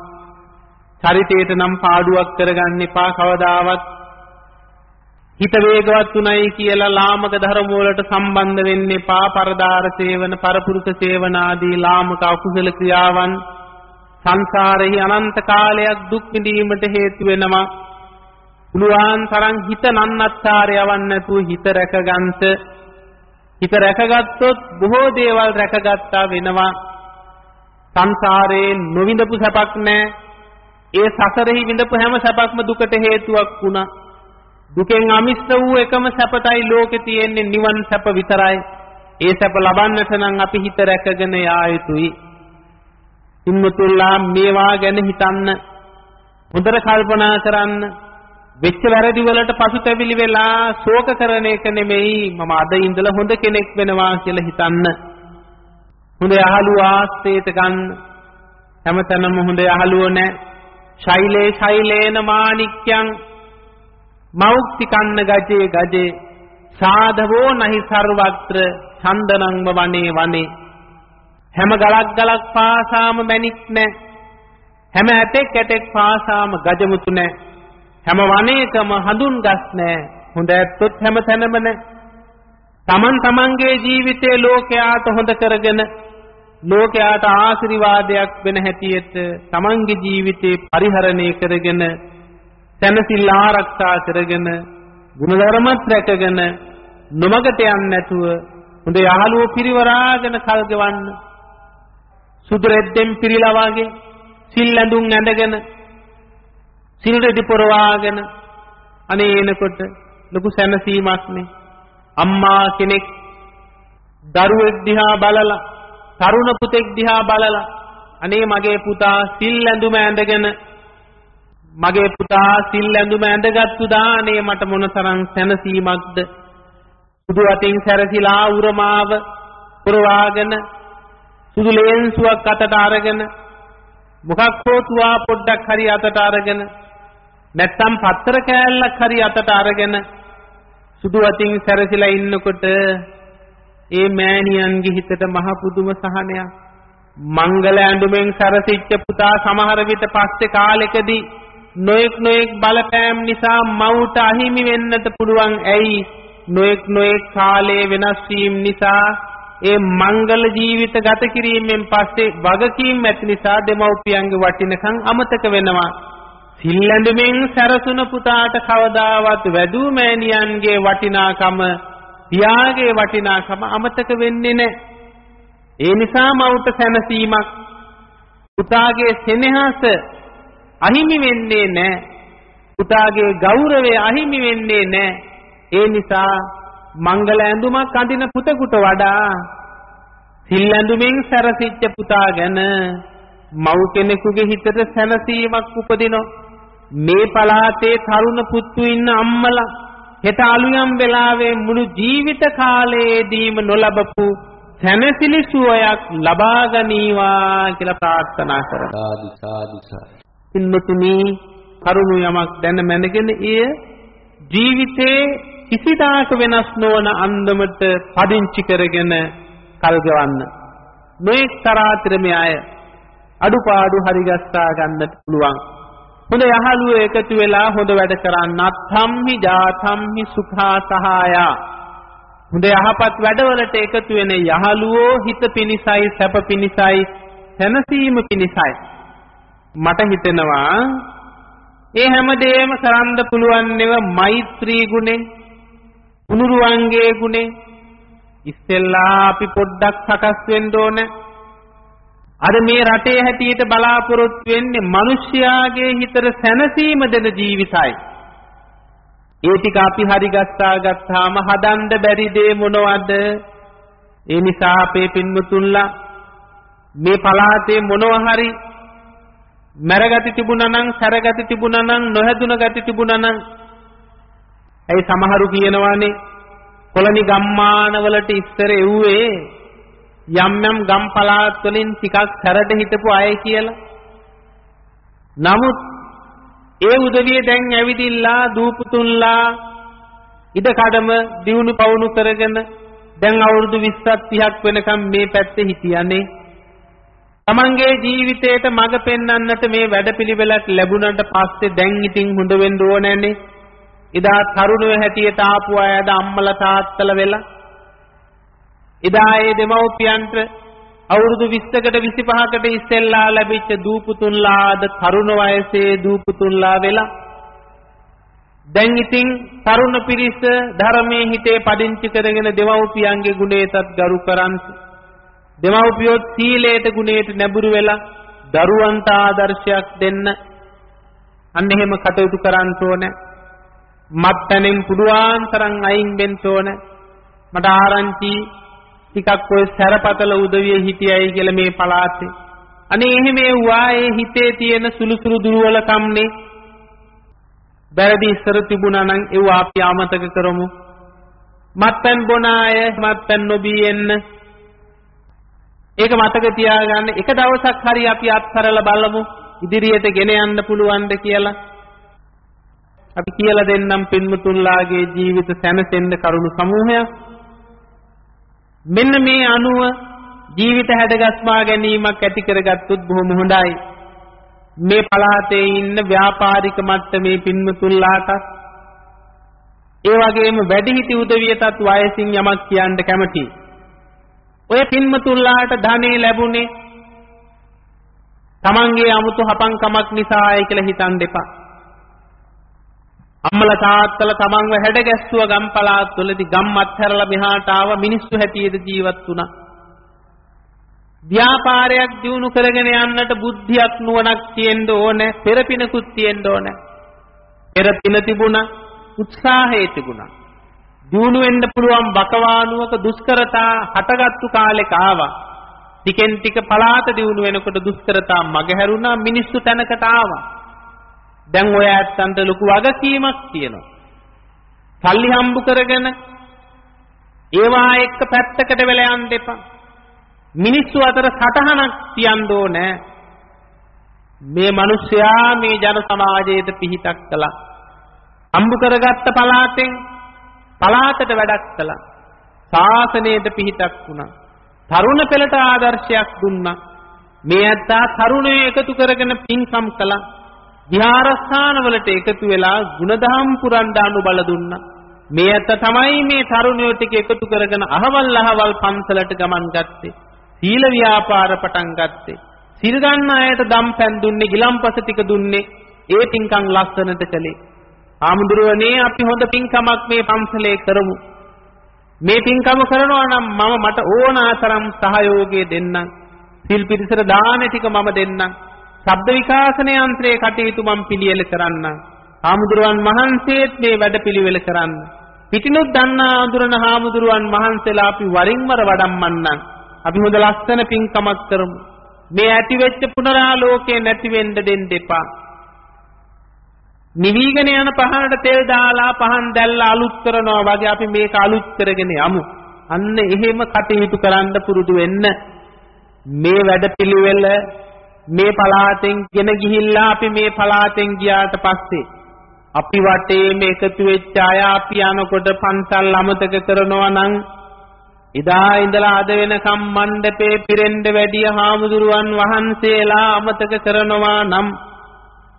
චරිතයට නම් පාඩුවක් කරගන්න එපා කවදාවත්. හිත වේගවත් උනායි කියලා ලාමක ධර්ම වලට සම්බන්ධ වෙන්න එපා. පරදාර සේවන, පරපුරුෂ සේවන ආදී ලාමක අකුසල ක්‍රියාවන් සංසාරෙහි අනන්ත කාලයක් දුක් විඳීමට හේතු වෙනවා. පුළුවන් තරම් හිත නන්නත්තාර යවන්න නැතුව හිත රැකගන්ත හිත රැකගත්තොත් බොහෝ දේවල් රැකගත්තා වෙනවා. සංසාරේ නොවිඳපු සැපක් නැහැ. ඒ සසරෙහි විඳපු හැම සැපක්ම දුකට හේතුවක් වුණා. දුකෙන් අමිෂ්ඨ වූ එකම සැපතයි ලෝකේ තියෙන්නේ නිවන් සැප විතරයි. ඒ සැප ලබන්නට නම් අපි හිත රැකගෙන යා යුතුයි. ඉන්නතුල්ලා මේවා ගැන හිතන්න. හොඳට කල්පනා කරන්න. වෙච්ච වැරදි වලට පසුතැවිලි වෙලා ශෝක කරන එක නෙමෙයි මම අද ඉඳලා හොඳ කෙනෙක් වෙනවා කියලා හිතන්න. හොඳ යහළුව ආස්තේත ගන්න. හැමතැනම හොඳ යහළුව නැ. ශෛලේ ශෛලේන මාණික්යං මෞක්ති කන්න ගජේ ගජේ සාධවෝ නහි සර්වත්‍ර චන්දනං වනේ වනේ හැම ගලක් ගලක් පාසාම මැණික් නැ. හැම ඇටෙක් ඇටෙක් පාසාම ගජමුතු නැ. හැම වනයේකම හඳුන් ගස් නැ. හොඳ ඇත්තොත් හැම තැනම නැ. තමන් තමන්ගේ ජීවිතේ ලෝකයාට හොඳ කරගෙන ලෝකයාට ආශිර්වාදයක් වෙන හැටියට තමන්ගේ ජීවිතේ පරිහරණය කරගෙන සැනසෙල්ල ආරක්ෂා කරගෙන ගුණධර්මත් රැකගෙන නොමගට යන්නේ නැතුව හොඳ යහළුවෝ පිරිවරාගෙන කල් ගෙවන්න සුදු රෙද්දෙන් පිරීලා වාගේ සිල් ඇඳුම් ඇඳගෙන සිල් රෙදි පොරවාගෙන අනේ එනකොට ලොකු සැනසීමක් නේ. අම්මා කෙනෙක් දරුවෙක් දිහා බලලා තරුණ පුතෙක් දිහා බලලා අනේ මගේ පුතා සිල් ඇඳුම ඇඳගෙන මගේ පුතා සිල් ඇඳුම ඇඳගත්තු දානේ මට මොනතරම් සැනසීමක්ද? සුදු අතින් සැරසිලා උරමාව පුරවාගෙන සුදු ලේන්සුවක් අතට අරගෙන මොකක් හෝ තුවා පොඩ්ඩක් හරි අතට අරගෙන නැත්තම් පත්තර කෑල්ලක් හරි අතට අරගෙන සුදු අතින් සැරසිලා ඉන්නකොට ඒ මෑණියන්ගේ හිතට මහ පුදුම සහනයක්. මංගල ඇඳුමෙන් සැරසිච්ච පුතා සමහර විට පස්සේ කාලෙකදී නොඑක් නොඑක් බලපෑම් නිසා මව්ට අහිමි වෙන්නට පුළුවන් ඇයි? නොඑක් නොඑක් කාලයේ වෙනස් වීම නිසා ඒ මංගල ජීවිත ගත කිරීමෙන් පස්සේ වගකීම් ඇති නිසා දෙමව්පියන්ගේ වටිනකම් අමතක වෙනවා සිල්ලඳුමින් සැරසුන පුතාට කවදාවත් වැදූ මෑණියන්ගේ වටිනාකම පියාගේ වටිනාකම අමතක වෙන්නේ නැහැ ඒ නිසා මව්ට සැනසීමක් පුතාගේ සෙනෙහස අහිමි වෙන්නේ නැහැ. පුතාගේ ගෞරවය අහිමි වෙන්නේ නැහැ. ඒ නිසා මංගල ඇඳුමක් අඳින පුතෙකුට වඩා සිල් ඇඳුමින් සැරසිච්ච පුතා ගැන මව් කෙනෙකුගේ හිතට සැනසීමක් උපදිනවා. මේ පලාතේ තරුණ පුත්තු ඉන්න අම්මලා හෙට අලුයම් වෙලාවේ මුළු ජීවිත කාලයේදීම නොලබපු සැනසිලි සුවයක් ලබා ගනීවා කියලා ප්‍රාර්ථනා කරනවා. සාදු සාදු සාදු පින්නතුනි කරුණු යමක් දැන මැනගෙන එය ජීවිතේ කිසිදාක වෙනස් නොවන අන්දමට පදිංචි කරගෙන කල් ගෙවන්න මේක් තරාතිරමේ අය අඩුපාඩු හරි ගස්සා ගන්නට පුළුවන්. හොඳ යහළුවෝ එකතු වෙලා හොඳ වැඩ කරන්නත් ධම්මි ජාතම්හි සුඛා සහායා. හොඳ යහපත් වැඩවලට එකතු වෙන යහළුවෝ හිත පිනිසයි සැප පිනිසයි සැනසීම පිනිසයි මට හිතෙනවා ඒ හැමදේම කරන්න පුළුවන් නෙව මෛත්‍රී ගුණේ උනුරුවන්ගේ ගුණේ. ඉස්සෙල්ලා අපි පොඩ්ඩක් සකස් වෙන්න ඕන. අර මේ රටේ හැටියට බලාපොරොත්තු වෙන්නේ මිනිස්යාගේ හිතට සැනසීම දෙන ජීවිතයි. ඒ ටික අපි හරි ගස්සා ගත්තාම හදන්න බැරි දේ මොනවද? ඒ නිසා අපේ පින්වතුන්ලා මේ පලාතේ මොනවා හරි මැරගති තිබුණා නම් සැරගති තිබුණා නම් නොහැදුන ගති තිබුණා නම් ඇයි සමහරු කියනවානේ කොළනි ගම්මානවලට ඉස්සර එව්වේ යම් යම් ගම් පළාත් වලින් ටිකක් සැරට හිටපු අය කියලා. නමුත් ඒ උදවිය දැන් ඇවිදිලා දූපුතුන්ලා ඉඩකඩම දිනු පවුණු කරගෙන දැන් අවුරුදු 20ක් 30ක් වෙනකම් මේ පැත්තේ හිටියනේ තමන්ගේ ජීවිතේට මඟ පෙන්වන්නට මේ වැඩපිළිවෙලක් ලැබුණාට පස්සේ දැන් ඉතින් හොඳ වෙන්න ඕනෑනේ. එදා තරුණව හැටියට ආපු අය අද අම්මලා තාත්තලා වෙලා එදා ඒ දෙමව්පියන්ට අවුරුදු 20කට 25කට ඉස්සෙල්ලා ලැබිච්ච දූපුතුන්ලා අද තරුණ වයසේ දූපුතුන්ලා වෙලා දැන් ඉතින් තරුණ පිරිස ධර්මයේ හිතේ පදිංචි කරගෙන දෙමව්පියන්ගේ ගුණයටත් ගරු කරන්ත දෙමව්පියොත් සීලයට ගුණයට නැඹුරු වෙලා දරුවන්ට ආදර්ශයක් දෙන්න අන්න එහෙම කටයුතු කරන්න ඕනේ. මත්පැනින් පුළුවන් තරම් අයින් වෙන්න ඕනේ මට ආරංචි ටිකක් ඔය සැරපතල උදවිය හිටියයි කියලා මේ පළාතේ අනේ එහෙම වුණා ඒ හිතේ තියෙන සුළු සුළු දුර්වලකම්නේ වැරදි ඉස්සර තිබුණා නම් ඒව අපි අමතක කරමු. මත්පැන් බොන අය මත්පැන් නොබී එන්න. ඒක මතක තියාගන්න එක දවසක් හරි අපි අත්හැරලා බලමු ඉදිරියට ගෙන යන්න පුළුවන්ද කියලා. අපි කියලා දෙන්නම් පින්මුතුන්ලාගේ ජීවිත සැනසෙන්න කරුණු සමූහයක්. මෙන්න මේ අනුව ජීවිත හැඩගස්මා ගැනීමක් ඇති කරගත්තොත් බොහොම හොඳයි. මේ පළාතේ ඉන්න ව්‍යාපාරික මට්ටමේ පින්වතුන්ලාට ඒ වගේම වැඩිහිටි උදවියටත් වයසින් යමක් කියන්න කැමතියි. ඔය පින්වතුන්ලාට ධනෙ ලැබුණේ තමන්ගේ 아무තු හපංකමක් නිසායි කියලා හිතන් දෙපා. අම්මලා තාත්තලා තමන්ව හැඩ ගැස්සුව ගම් පළාත්වලදී ගම් අත්හැරලා මෙහාට ආව මිනිස්සු හැටියට ජීවත් වුණා. ව්‍යාපාරයක් දියුණු කරගෙන යන්නට බුද්ධියක් නුවණක් තියෙන්න ඕනේ පෙරපිනකුත් තියෙන්න ඕනේ. පෙරපින තිබුණා උත්සාහය තිබුණා. දියුණු වෙන්න පුළුවන් බකවානුවක දුෂ්කරතා හටගත්තු කාලෙක ආවා. ටිකෙන් ටික පලාත දියුණු වෙනකොට දුෂ්කරතා මගහැරුණා මිනිස්සු තැනකට ආවා. දැන් ඔය ඇත්තන්ට ලොකු වගකීමක් තියෙනවා සල්ලි හම්බ කරගෙන ඒවා එක්ක පැත්තකට වෙලා යන්න එපා මිනිස්සු අතර සටහනක් තියන්න ඕනේ. මේ මිනිස්සයා මේ ජන සමාජයට පිහිටක් කළා. අම්බු කරගත්ත පලාතෙන් පලාතට වැඩක් කළා. ශාසනයට පිහිටක් වුණා. තරුණ පෙළට ආදර්ශයක් දුන්නා. මේ ඇත්තා තරුණයෝ එකතු කරගෙන පින්කම් කළා. විහාරස්ථානවලට එකතු වෙලා ಗುಣධම් පුරන් දානු බල දුන්නා. මේ ඇත්ත තමයි මේ තරුණයෝ ටික එකතු කරගෙන අහවල් අහවල් පන්සලට ගමන් ගත්තේ. සීල ව්‍යාපාර පටන් ගත්තේ. සිල් ගන්න අයට දම්පැන් දුන්නේ, ගිලම්පස ටික දුන්නේ. ඒ පින්කම් ලස්සනට කළේ. ආමුදුරනේ අපි හොඳ පින්කමක් මේ පන්සලේ කරමු. මේ පින්කම කරනවා නම් මම මට ඕනාතරම් සහයෝගය දෙන්නම්. සිල් පිරිසට දාන ටික මම දෙන්නම්. ශබ්ද විකාශන යන්ත්‍රයේ කටයුතු මම පිළියෙල කරන්නම්. ආමුදුරන් වහන්සේත් මේ වැඩ පිළිවෙල කරන්න. පිටිනුත් දන්නා ආඳුරන හාමුදුරුවන් වහන්සේලා අපි වරින් වර වඩම්මන්නම්. අපි හොඳ ලස්සන පින්කමක් කරමු. මේ ඇති වෙච්ච පුනරාලෝකේ නැති වෙන්න දෙන්න එපා. නිවිගෙන යන පහනට තෙල් දාලා පහන් දැල්ලා අලුත් කරනවා වගේ අපි මේක අලුත් කරගෙන යමු. අන්න එහෙම කටයුතු කරන්න පුරුදු වෙන්න. මේ වැඩපිළිවෙල මේ පලාතෙන් ගෙන ගිහිල්ලා අපි මේ පලාතෙන් ගියාට පස්සේ අපි වටේ මේ එකතු වෙච්ච අය අපි යනකොට පන්සල් අමතක කරනවා නම් ඉදා ඉඳලා අද වෙනකම් මණ්ඩපේ පිරෙන්න වැඩිය හාමුදුරුවන් වහන්සේලා අමතක කරනවා නම්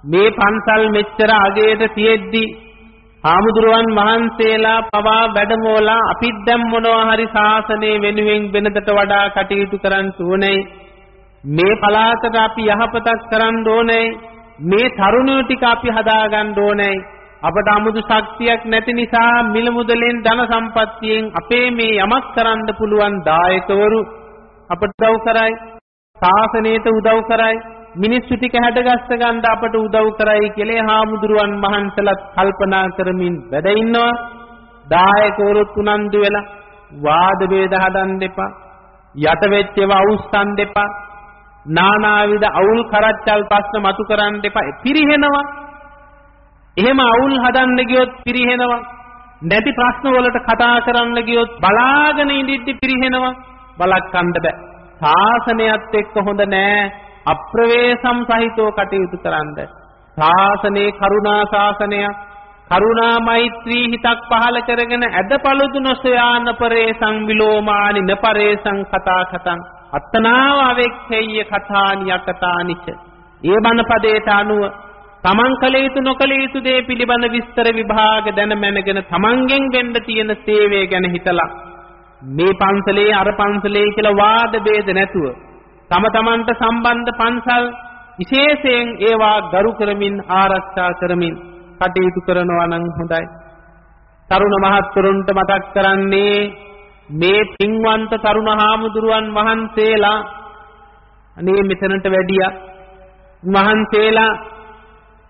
මේ පන්සල් මෙච්චර අගේට තියෙද්දි හාමුදුරුවන් වහන්සේලා පවා වැඩමෝලා අපිත් දැන් මොනවා හරි ශාසනය වෙනුවෙන් වෙනදට වඩා කටයුතු කරන්න ඕනේ. මේ පලාතට අපි යහපතක් කරන්න ඕනේ. මේ තරුණයෝ ටික අපි හදාගන්න ඕනේ. අපට 아무දු ශක්තියක් නැති නිසා මිල මුදලෙන් ධන සම්පත්තියෙන් අපේ මේ යමක් කරන්න පුළුවන් දායකවරු අපට උදව් කරයි. සාසනයට උදව් කරයි. මිනිස්සු ටික හැඩගස්ස ගන්න අපට උදව් කරයි කියලා හාමුදුරුවන් මහන්සලත් කල්පනා කරමින් වැඩ ඉන්නවා. දායකවරුත් උනන්දු වෙලා වාද වේද හදන්න එපා. යට වෙච්ච ඒවා අවුස්සන් දෙපා නානාවිද අවුල් කරච්චල් ප්‍රශ්න මතු කරන්න එපා පිරිහෙනවා එහෙම අවුල් හදන්න ගියොත් පිරිහෙනවා. නැති ප්‍රශ්න වලට කතා කරන්න ගියොත් බලාගෙන ඉඳිද්දි පිරිහෙනවා. බලක්කන්න බෑ. ශාසනයත් එක්ක හොඳ නෑ. අප්‍රවේශම් සහිතව කටයුතු කරන්න. ශාසනේ කරුණා ශාසනයක්. කරුණා මෛත්‍රී හිතක් පහල කරගෙන ඇදපළුදු නොසයාන පරේසං විලෝමානි නපරේසං කතා කතං අත්තනාව අවෙක්ඛේය කථානි යකතානිච. ඒ බණ පදයට අනුව තමන් කළ යුතු නොකළ යුතු දේ පිළිබඳ විස්තර විභාග දැන මැනගෙන තමන්ගෙන් වෙන්න තියෙන සේවය ගැන හිතලා මේ පන්සලේ අර පන්සලේ කියලා වාද ભેද නැතුව තම තමන්ට සම්බන්ධ පන්සල් විශේෂයෙන් ඒවා ගරු කරමින් ආරක්ෂා කරමින් කටයුතු කරනවා නම් හොඳයි. තරුණ මහත්තුරුන්ට මතක් කරන්නේ මේ පින්වන්ත තරුණ හාමුදුරුවන් වහන්සේලා අනේ මෙතනට වැඩියා වහන්සේලා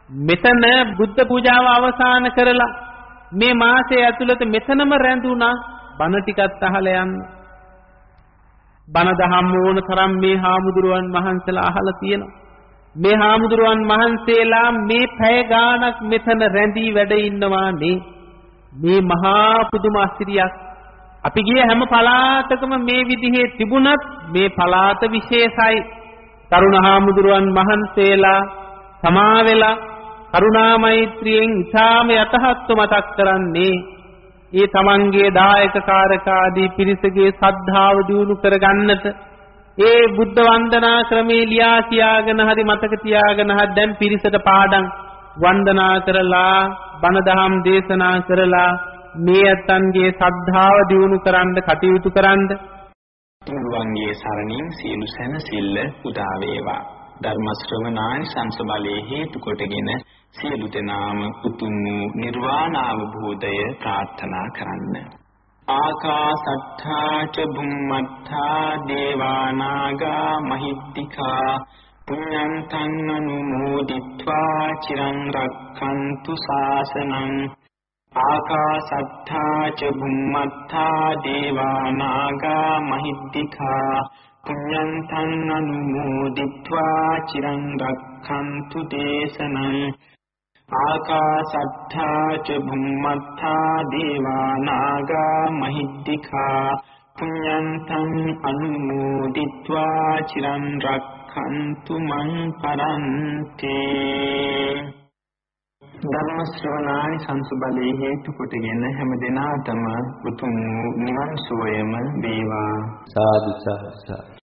මෙතන බුද්ධ පූජාව අවසන් කරලා මේ මාසයේ ඇතුළත මෙතනම රැඳුණා බණ ටිකත් අහලා යන්න. බණ දහම් ඕන තරම් මේ හාමුදුරුවන් වහන්සේලා අහලා තියෙනවා. මේ හාමුදුරුවන් වහන්සේලා මේ පැය ගාණක් මෙතන රැඳී වැඩ ඉන්නවා නේ. මේ මහා පුදුම අස්තිරියක්. අපි ගිය හැම පළාතකම මේ විදිහේ තිබුණත් මේ පළාත විශේෂයි. තරුණ හාමුදුරුවන් වහන්සේලා සමා වෙලා කරුණා මෛත්‍රියෙන් ඉතාම යටහත්ව මතක් කරන්නේ ඒ තමන්ගේ දායක කාරකාදී පිරිසගේ සද්ධාව දියුණු කරගන්නට ඒ බුද්ධ වන්දනා ක්‍රමේ ලියා කියාගෙන හරි මතක තියාගෙන හරි දැන් පිරිසට පාඩම් වන්දනා කරලා බණ දහම් දේශනා කරලා මේ අතන්ගේ සද්ධාව දියුණු කරන්න කටයුතු කරන්න තුන්වන්ගේ සරණින් සියලු සැනසෙල්ල උදා වේවා ධර්ම ශ්‍රවණානි සංස බලයේ හේතු කොටගෙන සියලු දෙනාම උතුම් වූ නිර්වාණ අවබෝධය ප්‍රාර්ථනා කරන්න. ආකාසට්ඨා ච බුම්මත්ථා දේවානාගා මහිද්దికා පුඤ්ඤන්තං අනුමෝදිත්වා චිරං රක්ඛන්තු ශාසනං ආකාසත්තා ච බුම්මත්තා දේවා නාග මහිද්దికා පුඤ්ඤං තං අනුමෝදිත්වා චිරං රක්ඛන්තු දේශනං ආකාසත්තා ච බුම්මත්තා දේවා නාග මහිද්దికා පුඤ්ඤං තං අනුමෝදිත්වා චිරං රක්ඛන්තු මං පරන්තේ ධර්ම ශ්‍රවණානි සංසුබලේ හේතු කොටගෙන හැම දිනාටම උතුම් නිවන් සුවයම වේවා. සාදු සාදු.